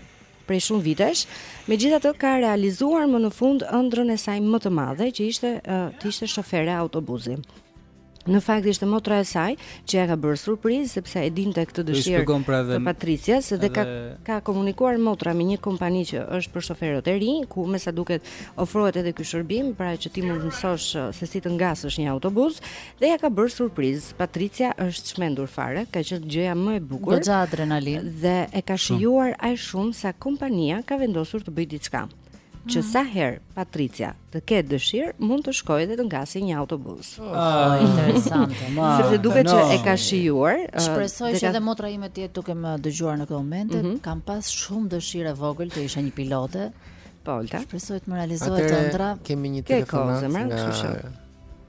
[SPEAKER 2] prej shumë vitesh, megjithatë ka realizuar më në fund ëndrrën e saj më të madhe, që ishte të ishte shofere autobusi. Në fakt ishte motra e saj që ia ka bërë surprizë sepse e dinte këtë dëshirë
[SPEAKER 6] pra
[SPEAKER 2] të Patricias dhe, dhe
[SPEAKER 6] ka
[SPEAKER 2] ka komunikuar motra me një kompani që është për shoferët e rinj, ku me sa duket Ofrohet edhe ky shërbim, pra që ti mund të mësosh uh, se si të ngasësh një autobus dhe ia ka bërë surprizë. Patricia është çmendur fare, ka qenë gjëja më e bukur.
[SPEAKER 7] Do adrenalinë.
[SPEAKER 2] Dhe e ka shijuar aq shumë sa kompania ka vendosur të bëjë diçka. Që sa herë Patricia të ketë dëshirë, mund të shkojë dhe të ngasë një autobus.
[SPEAKER 7] Ah, interesante. Ma,
[SPEAKER 2] Sepse duket që e ka shijuar. ë,
[SPEAKER 7] Shpresoj që edhe motra ime të jetë duke më dëgjuar në këtë moment.
[SPEAKER 2] Mhm.
[SPEAKER 7] Kam pas shumë dëshirë e vogël të isha një pilote,
[SPEAKER 2] Po, Olta.
[SPEAKER 7] Shpresoj të më realizohet ëndrra.
[SPEAKER 5] Kemi një
[SPEAKER 2] telefonatë
[SPEAKER 5] nga
[SPEAKER 2] zemra, kështu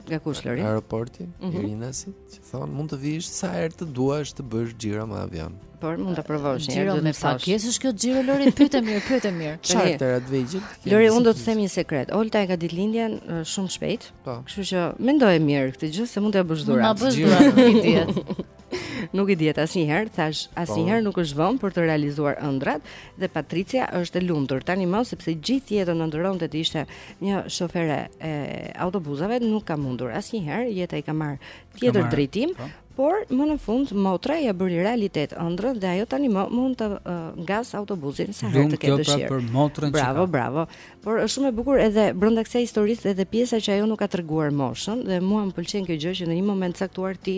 [SPEAKER 2] Nga kush Lori?
[SPEAKER 5] Aeroporti,
[SPEAKER 2] mm
[SPEAKER 5] -hmm. i Rinasit, që thonë mund të vish sa herë të duash të bësh xhiro me avion.
[SPEAKER 2] Por mund ta provosh një herë.
[SPEAKER 7] Xhiro
[SPEAKER 2] në
[SPEAKER 7] fakt është kjo xhiro Lori pyete mirë, pyete mirë.
[SPEAKER 5] Çfarë të rat
[SPEAKER 2] vegjël?
[SPEAKER 5] Lori,
[SPEAKER 2] unë do të të them një sekret. Olta e ka ditëlindjen shumë shpejt.
[SPEAKER 5] Po.
[SPEAKER 2] Kështu që mendoje mirë këtë gjë se mund ta bësh dhuratë.
[SPEAKER 7] Ma bësh dhuratë, ti
[SPEAKER 2] Nuk i dihet asnjëherë, thashë, asnjëherë
[SPEAKER 5] po.
[SPEAKER 2] nuk është vonë për të realizuar ëndrrat dhe Patricia është e lumtur tanimë sepse gjithë jetën ëndërronte të ishte një shofere e autobusave, nuk ka mundur asnjëherë, jeta i ka marrë tjetër drejtim,
[SPEAKER 6] po.
[SPEAKER 2] por më në fund motra ia bëri realitet ëndrrën dhe ajo tanimë mund të uh, ngasë autobusin sa herë të ketë
[SPEAKER 6] pra
[SPEAKER 2] dëshirë.
[SPEAKER 6] Për motrën
[SPEAKER 2] bravo,
[SPEAKER 6] që
[SPEAKER 2] bravo. Por është shumë e bukur edhe brenda kësaj historisë edhe pjesa që ajo nuk ka treguar moshën dhe mua më pëlqen kjo gjë që në një moment të caktuar ti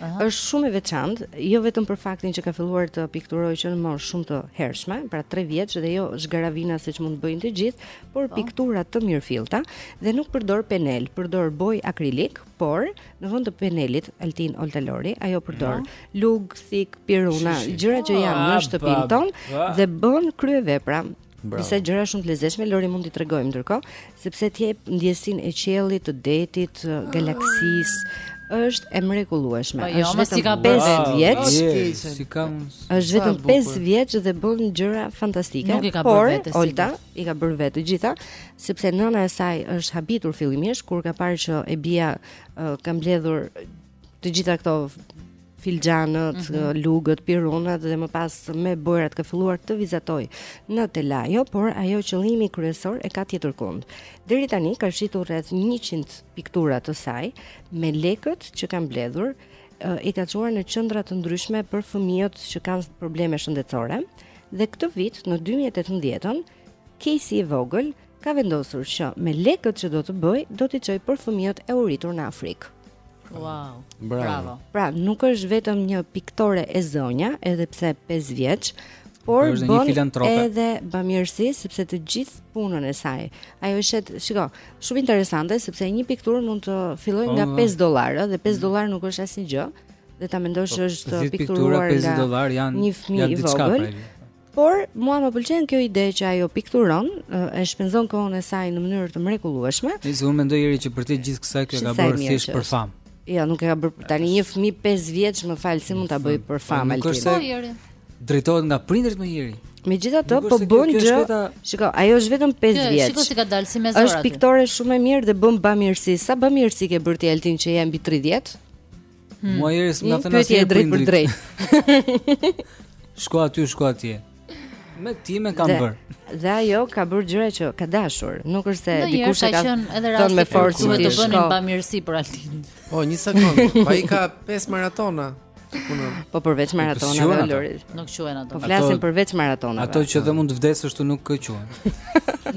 [SPEAKER 6] është
[SPEAKER 2] shumë e veçantë, jo vetëm për faktin që ka filluar të pikturojë që në moshë shumë të hershme, pra 3 vjeç dhe jo zhgarravina siç mund të bëjnë të gjithë, por
[SPEAKER 7] po.
[SPEAKER 2] piktura të mirëfillta dhe nuk përdor penel, përdor bojë akrilik, por në vend të penelit Altin, Olta, Lori, ajo përdor no. Po. lugë,
[SPEAKER 6] thikë, piruna,
[SPEAKER 2] gjëra që janë në shtëpinë tonë dhe bën kryevepra.
[SPEAKER 5] Bravo.
[SPEAKER 2] Disa gjëra shumë të lezetshme Lori mund t'i tregojmë ndërkohë, sepse të jep ndjesinë e qiellit, të detit, ah. galaksisë, është e mrekullueshme.
[SPEAKER 7] Po jo,
[SPEAKER 2] është
[SPEAKER 7] vetëm si ka
[SPEAKER 2] 5 vjeç.
[SPEAKER 6] Si ka
[SPEAKER 2] Është vetëm 5 vjeç dhe bën gjëra fantastike.
[SPEAKER 7] Nuk i ka bërë vetë.
[SPEAKER 2] Po
[SPEAKER 7] Olta
[SPEAKER 2] i ka bërë vetë të gjitha, sepse nëna e saj është habitur fillimisht kur ka parë që e bija ka mbledhur të gjitha këto filxhanët,
[SPEAKER 7] mm -hmm.
[SPEAKER 2] lugët, pirunat dhe më pas me bojrat ka filluar të vizatojë në telajo, por ajo qëllimin kryesor e ka tjetërkund. Deri tani ka shitur rreth 100 piktura të saj me lekët që kanë mbledhur i ka çuar në qendra të ndryshme për fëmijët që kanë probleme shëndetësore dhe këtë vit në 2018-ën Casey e vogël ka vendosur që me lekët që do të bëjë, do t'i çojë për fëmijët e uritur në Afrikë.
[SPEAKER 7] Wow.
[SPEAKER 5] Bravo.
[SPEAKER 7] Bravo.
[SPEAKER 2] Pra, nuk është vetëm një piktore e zonja, edhe pse 5 vjeç, por bën edhe bamirësi sepse të gjithë punën e saj. Ajo është, shiko, shumë interesante sepse një pikturë mund të fillojë
[SPEAKER 6] po,
[SPEAKER 2] nga 5 po. dollarë dhe 5 mm. dollarë nuk është asnjë gjë. Dhe ta mendosh po, është pikturuar nga
[SPEAKER 6] 10 dollarë janë
[SPEAKER 2] një fëmijë i vogël. Por, mua më pëlqen kjo ide që ajo pikturon, e shpenzon kohën e saj në mënyrë të mrekullueshme.
[SPEAKER 6] Nëse unë mendoj Jeri që për të gjithë kësaj kjo ka bërë thjesht për famë.
[SPEAKER 2] Jo, nuk e ka bërë tani një fëmijë 5 vjeç, më fal, si mund ta bëjë për famë
[SPEAKER 6] atë?
[SPEAKER 7] Po, Jeri.
[SPEAKER 6] Drejtohet nga prindërit moj Jeri.
[SPEAKER 2] Megjithatë, po bën gjë. Shiko, ajo është vetëm 5 vjeç.
[SPEAKER 7] Shikoje si ka dalë si mezora.
[SPEAKER 2] Është piktore shumë e mirë dhe bën bamirësi. Sa bamirësi ke bërë ti Altin që je mbi 30? Hmm.
[SPEAKER 6] Mua Jeri s'më
[SPEAKER 2] ka
[SPEAKER 6] thënë asnjë gjë
[SPEAKER 2] drejtpërdrejt.
[SPEAKER 6] shko aty, shko atje. Me timen kam bërë.
[SPEAKER 2] Dhe ajo ka bërë gjëra që ka dashur, nuk është se dikush e
[SPEAKER 7] ka
[SPEAKER 2] thënë me forcë me
[SPEAKER 7] të bënin bamirësi për Altin.
[SPEAKER 5] Po, një sekondë, po i ka 5 maratona.
[SPEAKER 2] Po përveç maratonave
[SPEAKER 6] të
[SPEAKER 2] Lorit.
[SPEAKER 7] Nuk quhen ato.
[SPEAKER 2] Po flasim përveç maratonave.
[SPEAKER 6] Ato që dhe mund të vdesësh ashtu nuk quhen.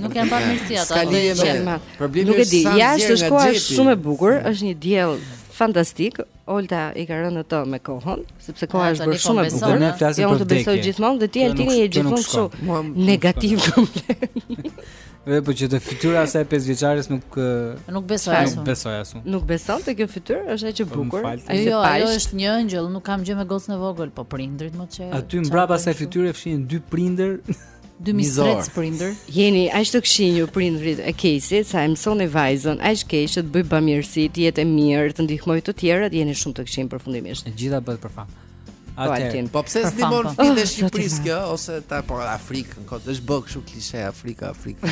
[SPEAKER 7] Nuk janë bamirësi ato.
[SPEAKER 5] Problemi është sa
[SPEAKER 2] jashtë është koha shumë e bukur, është një diell Fantastik, Olta i ka rënë të me kohën, sepse koha është bërë shumë e
[SPEAKER 7] po
[SPEAKER 2] bukur.
[SPEAKER 6] Ne flasim për
[SPEAKER 2] vdekje. Unë besoj gjithmonë dhe ti Altini je gjithmonë kështu negativ komplet.
[SPEAKER 6] Dhe po që te fytyra e asaj pesëvjeçares nuk
[SPEAKER 7] nuk besoj
[SPEAKER 2] as
[SPEAKER 7] unë.
[SPEAKER 6] Nuk besoj as unë.
[SPEAKER 2] Nuk beson te kjo fytyrë, është ajo e bukur. Ai
[SPEAKER 7] jo, ajo është një engjëll, nuk kam gjë me gocën e vogël, po prindërit mo çe.
[SPEAKER 6] Aty mbrapa asaj fytyre fshihen dy prindër.
[SPEAKER 7] Dy mistrecë prindër.
[SPEAKER 2] Jeni aq të këqinj ju prindërit e Kejsit, sa e mësoni vajzën aq keq që të bëjë bamirësi, të jetë e mirë, të ndihmojë të tjerët, jeni shumë të këqinj përfundimisht.
[SPEAKER 6] E gjitha bëhet për famë.
[SPEAKER 2] Po, Atë.
[SPEAKER 5] Po pse
[SPEAKER 7] s'ndihmon
[SPEAKER 5] fëmijët e Shqipërisë kjo ose ta po Afrikën, kot është bërë kështu klishe Afrika, Afrika.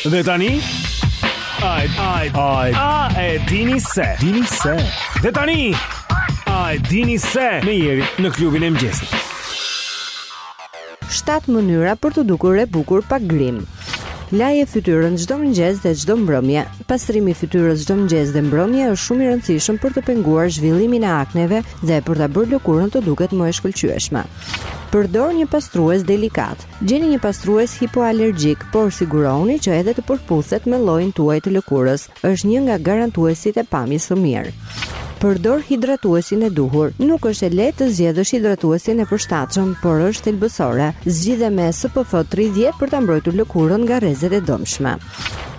[SPEAKER 18] Dhe tani Ai ai ai a e dini se dini se Dhe tani ai dini se me jeni në klubin e mëngjesit
[SPEAKER 2] Shtatë mënyra për t'u dukur e bukur pa grim. Laje fytyrën çdo mëngjes dhe çdo mbrëmje. Pastrimi i fytyrës çdo mëngjes dhe mbrëmje është shumë i rëndësishëm për të penguar zhvillimin e akneve dhe për ta bërë lëkurën të duket më e shkëlqyeshme. Përdor një pastrues delikat. Gjeni një pastrues hipoalergjik, por sigurohuni që edhe të përputhet me llojin tuaj të lëkurës. Është një nga garantuesit e pamjes së mirë. Përdor hidratuesin e duhur. Nuk është e lehtë të zgjedhësh hidratuesin e përshtatshëm, por është thelbësore. Zgjidhe me SPF 30 për ta mbrojtur lëkurën nga rrezet e dëmshme.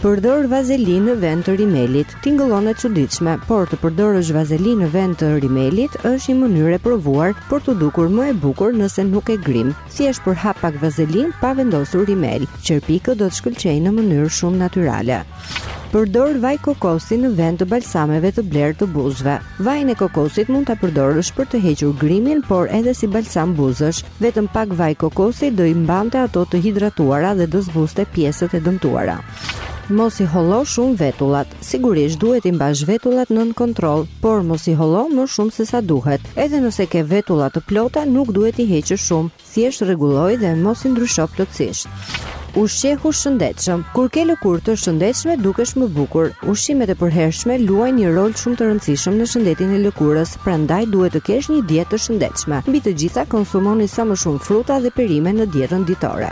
[SPEAKER 2] Përdor vazelinë në vend të rimelit. Tingëllon e çuditshme, por të përdorësh vazelinë në vend të rimelit është një mënyrë e provuar për t'u dukur më e bukur nëse nuk ke grim. Thjesht përhap pak vazelinë pa vendosur rimel. Qerpikët do të shkëlqejnë në mënyrë shumë natyrale. Përdor vaj kokosi në vend të balsameve të blerë të buzëve. Vajin e kokosit mund ta përdorësh për të hequr grimin, por edhe si balsam buzësh. Vetëm pak vaj kokosi do i mbante ato të hidratuara dhe do zbuste pjesët e dëmtuara. Mos i hollo shumë vetullat. Sigurisht duhet t'i mbash vetullat nën kontroll, por mos i hollo më shumë se sa duhet. Edhe nëse ke vetulla të plota, nuk duhet t'i heqësh shumë, thjesht rregulloji dhe mos i ndrysho plotësisht. Ushqehu shëndetshëm. Kur ke lëkurë të shëndetshme, dukesh më bukur. Ushqimet e përhershme luajnë një rol shumë të rëndësishëm në shëndetin e lëkurës, prandaj duhet të kesh një dietë të shëndetshme. Mbi të gjitha, konsumoni sa më shumë fruta dhe perime në dietën ditore.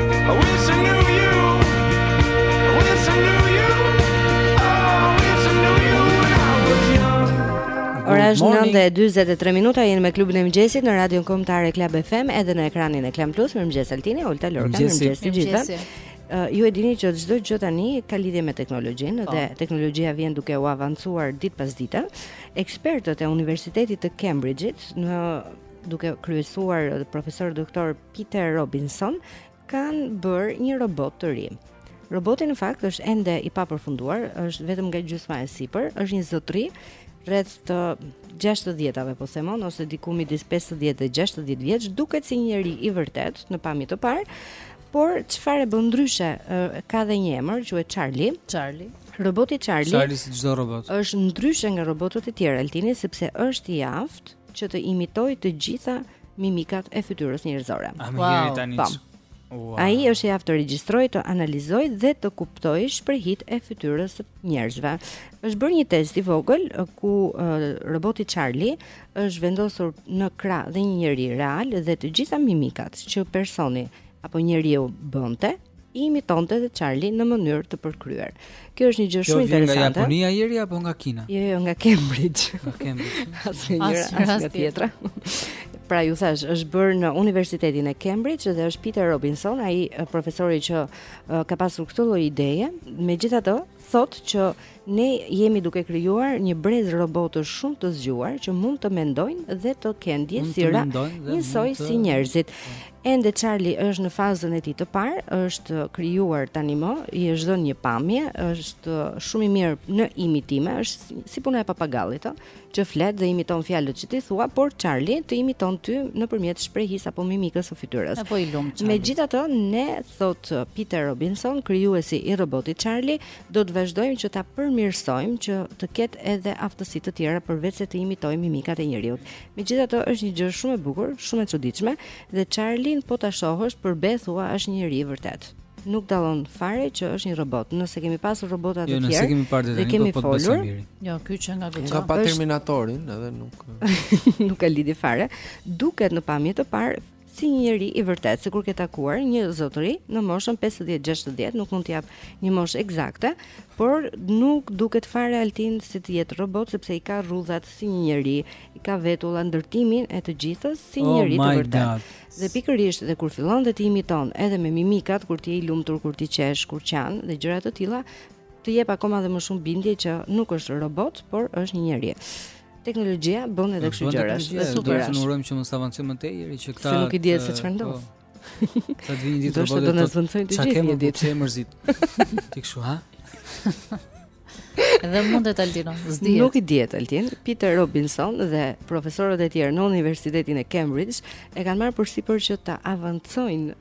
[SPEAKER 8] është 9 e
[SPEAKER 2] 43 minuta jemi me klubin e mëngjesit në Radion Kombëtare Club FM edhe në ekranin e Klan Plus mirëmëngjes Altini, Olta Lorca, mirëmëngjes të gjithëve. Uh, ju e dini që çdo gjë tani ka lidhje me teknologjinë
[SPEAKER 7] po.
[SPEAKER 2] dhe teknologjia vjen duke u avancuar ditë pas dite. Ekspertët e Universitetit të Cambridge-it në duke kryesuar profesor doktor Peter Robinson kanë bërë një robot të ri. Roboti në fakt është ende i papërfunduar, është vetëm nga gjysma e sipër, është një zotëri rreth të 60-tave po themon ose diku midis 50 dhe 60 vjeç, duket si një njeri i vërtetë në pamje të parë, por çfarë e bën ndryshe ka dhe një emër, quhet Charlie.
[SPEAKER 7] Charlie.
[SPEAKER 2] Roboti Charlie.
[SPEAKER 6] Charlie si çdo robot.
[SPEAKER 2] Është ndryshe nga robotët e tjerë Altini sepse është i aftë që të imitojë të gjitha uh, mimikat e fytyrës njerëzore.
[SPEAKER 6] A më jeni tani?
[SPEAKER 2] Po.
[SPEAKER 6] Wow.
[SPEAKER 2] Ai është i aftë të regjistrojë, të analizojë dhe të kuptojë shprehitë e fytyrës së njerëzve. Është bërë një test i vogël ku uh, roboti Charlie është vendosur në krah me një njeri real dhe të gjitha mimikat që personi apo njeriu bënte, i imitonte edhe Charlie në mënyrë të përkryer. Kjo është një gjë shumë interesante.
[SPEAKER 6] Kjo vjen nga Japonia Jeri apo nga Kina?
[SPEAKER 2] Jo, jo, nga Cambridge.
[SPEAKER 6] Nga Cambridge.
[SPEAKER 2] As
[SPEAKER 7] njëra,
[SPEAKER 2] as tjetra. Pra ju thashë, është bërë në Universitetin e Cambridge dhe është Peter Robinson, ai profesori që ka pasur këtë lloj ideje. Megjithatë, thotë që Ne jemi duke krijuar një brez robotësh shumë të zgjuar që mund të mendojnë dhe të kenë ndjesira njësoj
[SPEAKER 6] të...
[SPEAKER 2] si njerëzit. Ende Charlie është në fazën e tij të parë, është krijuar tanimë, i është dhënë një pamje, është shumë i mirë në imitime, është si puna e papagallit, ëh, që flet dhe imiton fjalët që ti thua, por Charlie të imiton ty nëpërmjet shprehisë apo mimikës së fytyrës.
[SPEAKER 7] A po i lumtë.
[SPEAKER 2] Megjithatë, ne, thotë Peter Robinson, krijuesi i robotit Charlie, do të vazhdojmë që ta përmirësojmë që të ketë edhe aftësi të tjera përveçse të imitojë mimikat e njeriu. Megjithatë është një gjë shumë e bukur, shumë e çuditshme dhe Charlin po ta shohësh për be thua është një njeri i vërtetë. Nuk dallon fare që është një robot. Nëse kemi pasur robotë të
[SPEAKER 6] jo,
[SPEAKER 2] tjerë,
[SPEAKER 6] kemi parë
[SPEAKER 2] dhe kemi
[SPEAKER 6] po
[SPEAKER 2] folur.
[SPEAKER 7] Jo, ky
[SPEAKER 5] qenka
[SPEAKER 7] goxha.
[SPEAKER 5] Ka
[SPEAKER 2] pa
[SPEAKER 5] Terminatorin, edhe nuk
[SPEAKER 2] nuk ka lidhje fare. Duket në pamje të parë si një njeri i vërtetë, sikur ke takuar një zotëri në moshën 50-60, nuk mund të jap një moshë ekzakte, por nuk duket fare Altin si të jetë robot sepse i ka rrudhat si një njeri, i ka vetullat, ndërtimin e të gjithës si një
[SPEAKER 6] oh
[SPEAKER 2] njeri i
[SPEAKER 6] vërtetë.
[SPEAKER 2] Dhe pikërisht dhe kur fillon dhe të imiton edhe me mimikat kur ti je i lumtur, kur ti qesh, kur qan dhe gjëra të tilla, të jep akoma dhe më shumë bindje që nuk është robot, por është një njeri. Teknologjia bën edhe kështu gjëra.
[SPEAKER 6] Është super.
[SPEAKER 2] Ne
[SPEAKER 6] urojmë që mos avancojmë më tej, që këta
[SPEAKER 2] Se nuk i dihet se çfarë
[SPEAKER 6] po. ndodh. Sa të vini ditë robotët.
[SPEAKER 2] Do të
[SPEAKER 6] na
[SPEAKER 2] zëvendësojnë të gjithë një ditë.
[SPEAKER 6] Ç'ka, kemi mërzit? Ti kshu ha?
[SPEAKER 7] Dhe mundet Altino, s'dihet.
[SPEAKER 2] Nuk i dihet Altin, Peter Robinson dhe profesorët e tjerë në Universitetin e Cambridge e kanë marrë përsipër që ta avancojnë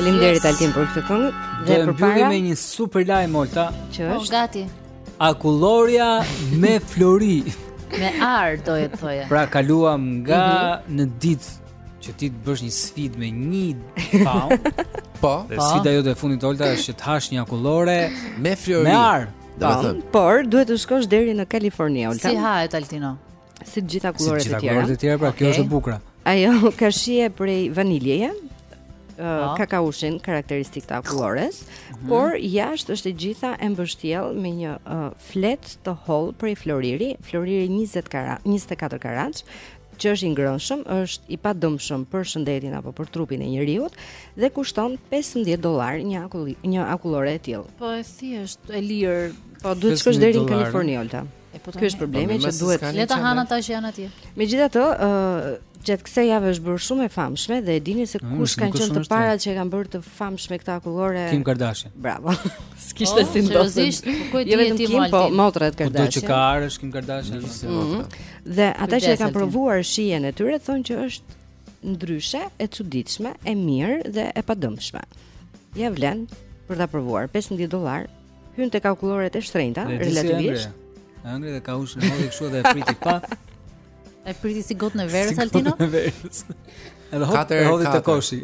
[SPEAKER 2] Faleminderit Altin për këtë këngë. Dhe përpara
[SPEAKER 6] me një super lajm Olta.
[SPEAKER 2] Që
[SPEAKER 7] po,
[SPEAKER 2] është
[SPEAKER 7] gati.
[SPEAKER 6] Akullorja me flori.
[SPEAKER 7] Me ar do të thoja.
[SPEAKER 6] Pra kaluam nga
[SPEAKER 2] mm -hmm.
[SPEAKER 6] në ditë që ti të bësh një sfidë me një pound.
[SPEAKER 5] Po.
[SPEAKER 6] Dhe
[SPEAKER 7] po.
[SPEAKER 6] sfida jote e fundit Olta është që të hash një akullore
[SPEAKER 5] me flori.
[SPEAKER 6] Me ar.
[SPEAKER 2] Po, por duhet të shkosh deri në Kaliforni, Olta.
[SPEAKER 7] Si hahet Altino?
[SPEAKER 2] Si të gjitha
[SPEAKER 6] akulloret
[SPEAKER 2] e tjera.
[SPEAKER 6] Si të gjitha akulloret e tjera, pra okay.
[SPEAKER 7] kjo
[SPEAKER 6] është e bukura.
[SPEAKER 2] Ajo ka shije prej vaniljeje, uh, ka kaushin karakteristik të akullores,
[SPEAKER 7] mm -hmm.
[SPEAKER 2] por jashtë është e gjitha e mbështjellë me një uh, fletë të hollë prej floriri, floriri 20 karat, 24 karat, që është i ngrënshëm, është i padëmshëm për shëndetin apo për trupin e njeriut dhe kushton 15 dollarë një akull një akullore e tillë.
[SPEAKER 7] Po e thjeshtë, e lirë.
[SPEAKER 2] Po duhet të shkosh deri në Kaliforni Olta.
[SPEAKER 7] Po
[SPEAKER 2] Ky është problemi
[SPEAKER 5] po,
[SPEAKER 2] që duhet
[SPEAKER 7] le ta hanë ata që janë atje.
[SPEAKER 2] Megjithatë, ë gjatë kësaj jave është bërë shumë e famshme dhe e dini se
[SPEAKER 6] mm,
[SPEAKER 2] kush kanë qenë të parat që e kanë bërë të famshme këtë akullore
[SPEAKER 6] Kim Kardashian.
[SPEAKER 2] Bravo. S'kishte
[SPEAKER 7] oh,
[SPEAKER 2] si ndodhte.
[SPEAKER 7] Seriozisht, po
[SPEAKER 2] jo vetëm Kim, po motrat Kardashian.
[SPEAKER 6] Po kudo që ka ar është Kim Kardashian.
[SPEAKER 2] Mhm. Dhe ata që e kanë provuar shijen e tyre thonë që është ndryshe, e çuditshme, e mirë dhe e padëmshme. Ia vlen për ta provuar 15 dollarë. Hyn tek akulloret e shtrenjta relativisht.
[SPEAKER 6] Hëngri dhe kaushin Modi kështu dhe e priti pa
[SPEAKER 7] E priti si gotën e verës, Altino?
[SPEAKER 6] Si gotën e verës Edhe e hodhi te koshi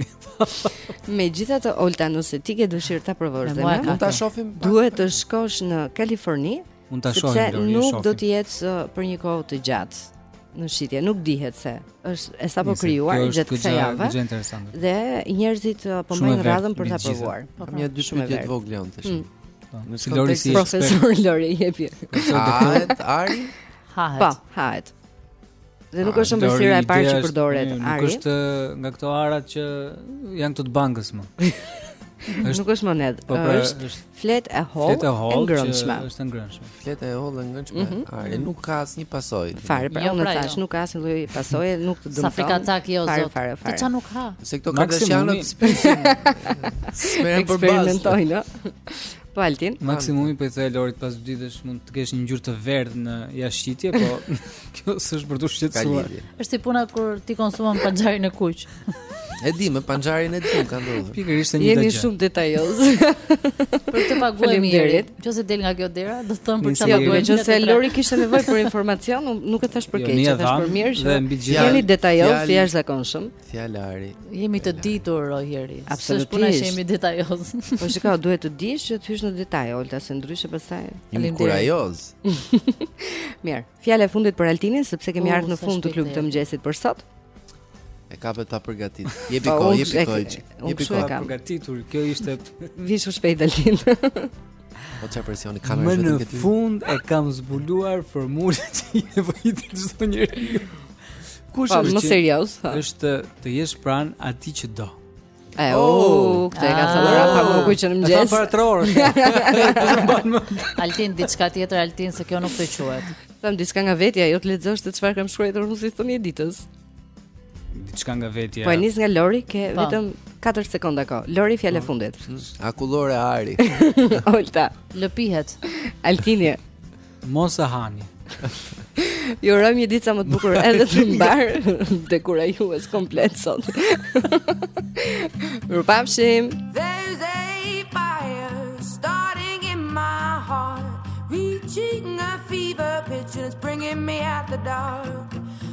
[SPEAKER 2] Megjithatë Olta nëse ti ke dëshirë ta provosh dhe
[SPEAKER 7] me
[SPEAKER 5] Mund ta shofim
[SPEAKER 2] Duhet të shkosh në Kaliforni
[SPEAKER 6] Mund ta shohim Lori, e shohim.
[SPEAKER 2] Sepse nuk do të jetë për një kohë të gjatë në shitje, nuk dihet se është e
[SPEAKER 6] sapokrijuar
[SPEAKER 2] gjatë kësaj jave.
[SPEAKER 6] Është interesant.
[SPEAKER 2] Dhe njerëzit uh, po mbajnë radhën për ta
[SPEAKER 6] provuar. Po,
[SPEAKER 2] po.
[SPEAKER 5] Kam një dyshim të vogël unë tash.
[SPEAKER 2] Mm.
[SPEAKER 6] Po.
[SPEAKER 5] Në kontekstin
[SPEAKER 2] profesor Lori jepi.
[SPEAKER 5] Profesor Doktor Ari.
[SPEAKER 7] Hahet.
[SPEAKER 2] Po, hahet. Dhe nuk është ëmbëlsira e parë që përdoret.
[SPEAKER 6] Nuk
[SPEAKER 2] ari.
[SPEAKER 6] është nga këto arat që janë të të bankës më. është,
[SPEAKER 2] nuk është monedhë,
[SPEAKER 6] po pra,
[SPEAKER 2] është,
[SPEAKER 6] është
[SPEAKER 2] fletë e hollë
[SPEAKER 6] fletë e, hollë, e
[SPEAKER 2] ngrënshme.
[SPEAKER 6] Është e ngrënshme.
[SPEAKER 5] Fletë e hollë e ngrënshme.
[SPEAKER 2] Mm -hmm.
[SPEAKER 5] Ari nuk ka asnjë pasojë.
[SPEAKER 2] Fare, pra,
[SPEAKER 7] jo,
[SPEAKER 2] unë
[SPEAKER 7] pra,
[SPEAKER 2] thashë,
[SPEAKER 7] jo.
[SPEAKER 2] nuk ka asnjë lloj pasoje, nuk të dëmton.
[SPEAKER 7] Sa frikacak jo
[SPEAKER 2] fare,
[SPEAKER 7] zot.
[SPEAKER 2] Fare, fare.
[SPEAKER 7] Të ça nuk ka.
[SPEAKER 5] Se këto kardashianët spisin.
[SPEAKER 2] Eksperimentojnë, no? Po Altin.
[SPEAKER 6] Maksimumi po i thoj Lorit pas dy ditësh mund të kesh një ngjyrë të verdhë në jashtëqitje, po kjo s'është për
[SPEAKER 5] t'u
[SPEAKER 6] shqetësuar.
[SPEAKER 7] Është si puna kur ti konsumon panxharin e kuq.
[SPEAKER 5] E di, me panxharin e dim ka ndodhur.
[SPEAKER 6] Pikërisht e njëjta gjë.
[SPEAKER 2] Jeni shumë detajoz.
[SPEAKER 7] Për të paguar mirë. Nëse del nga kjo dera, do të thon për çfarë
[SPEAKER 2] duhet. Jo, nëse Lori kishte nevojë për informacion, nuk e thashë për
[SPEAKER 6] jo,
[SPEAKER 2] keq, e thashë për mirë që jeni detajoz, jashtëzakonshëm.
[SPEAKER 5] Fjalari.
[SPEAKER 7] Jemi të ditur Roheri. Absolutisht. S'është puna që jemi detajoz.
[SPEAKER 2] Po shiko, duhet të dish që të hysh në detaje, Olta, se ndryshe pastaj.
[SPEAKER 5] Jemi kurajoz.
[SPEAKER 2] Mirë. Fjala e fundit për Altinin, sepse kemi ardhur në fund të klubit të mëngjesit për sot.
[SPEAKER 5] E kape të papërgatitur. Jepi
[SPEAKER 2] po,
[SPEAKER 5] kohë, jepi kohë. Jepi kohë
[SPEAKER 2] pa
[SPEAKER 6] përgatitur. Kjo ishte
[SPEAKER 2] vishu shpejt Altin.
[SPEAKER 5] Po çfarë presioni
[SPEAKER 6] kam
[SPEAKER 5] Më
[SPEAKER 6] në fund e kam zbuluar formulën që i nevojitet çdo njeriu. Kush është
[SPEAKER 2] më serioz?
[SPEAKER 6] Është të jesh pranë atij që do.
[SPEAKER 2] E, o, oh, oh, këtë e ka thënë Rrapa Mëkuj që në
[SPEAKER 6] mëgjes E
[SPEAKER 2] thënë
[SPEAKER 6] për atë orë
[SPEAKER 7] Altin, diçka tjetër, Altin, se kjo nuk të quhet
[SPEAKER 2] Thuamë, diçka nga vetja, jo të lexosh ti çfarë kanë shkruajtur rëmë si të një ditës
[SPEAKER 6] diçka nga vetja.
[SPEAKER 2] Po e nis nga Lori, ke.
[SPEAKER 7] Po.
[SPEAKER 2] vetëm 4 sekonda kohë. Lori fjalën e fundit.
[SPEAKER 5] Akullore ari.
[SPEAKER 2] Olta,
[SPEAKER 7] lëpihet.
[SPEAKER 2] Altini.
[SPEAKER 6] Mos e hani.
[SPEAKER 2] Ju urojmë një ditë sa më të bukur edhe të mbarë dekurajues komplet sot.
[SPEAKER 16] Ju pafshim. There's a fire starting in my heart reaching a fever pitch and it's bringing me out the dark.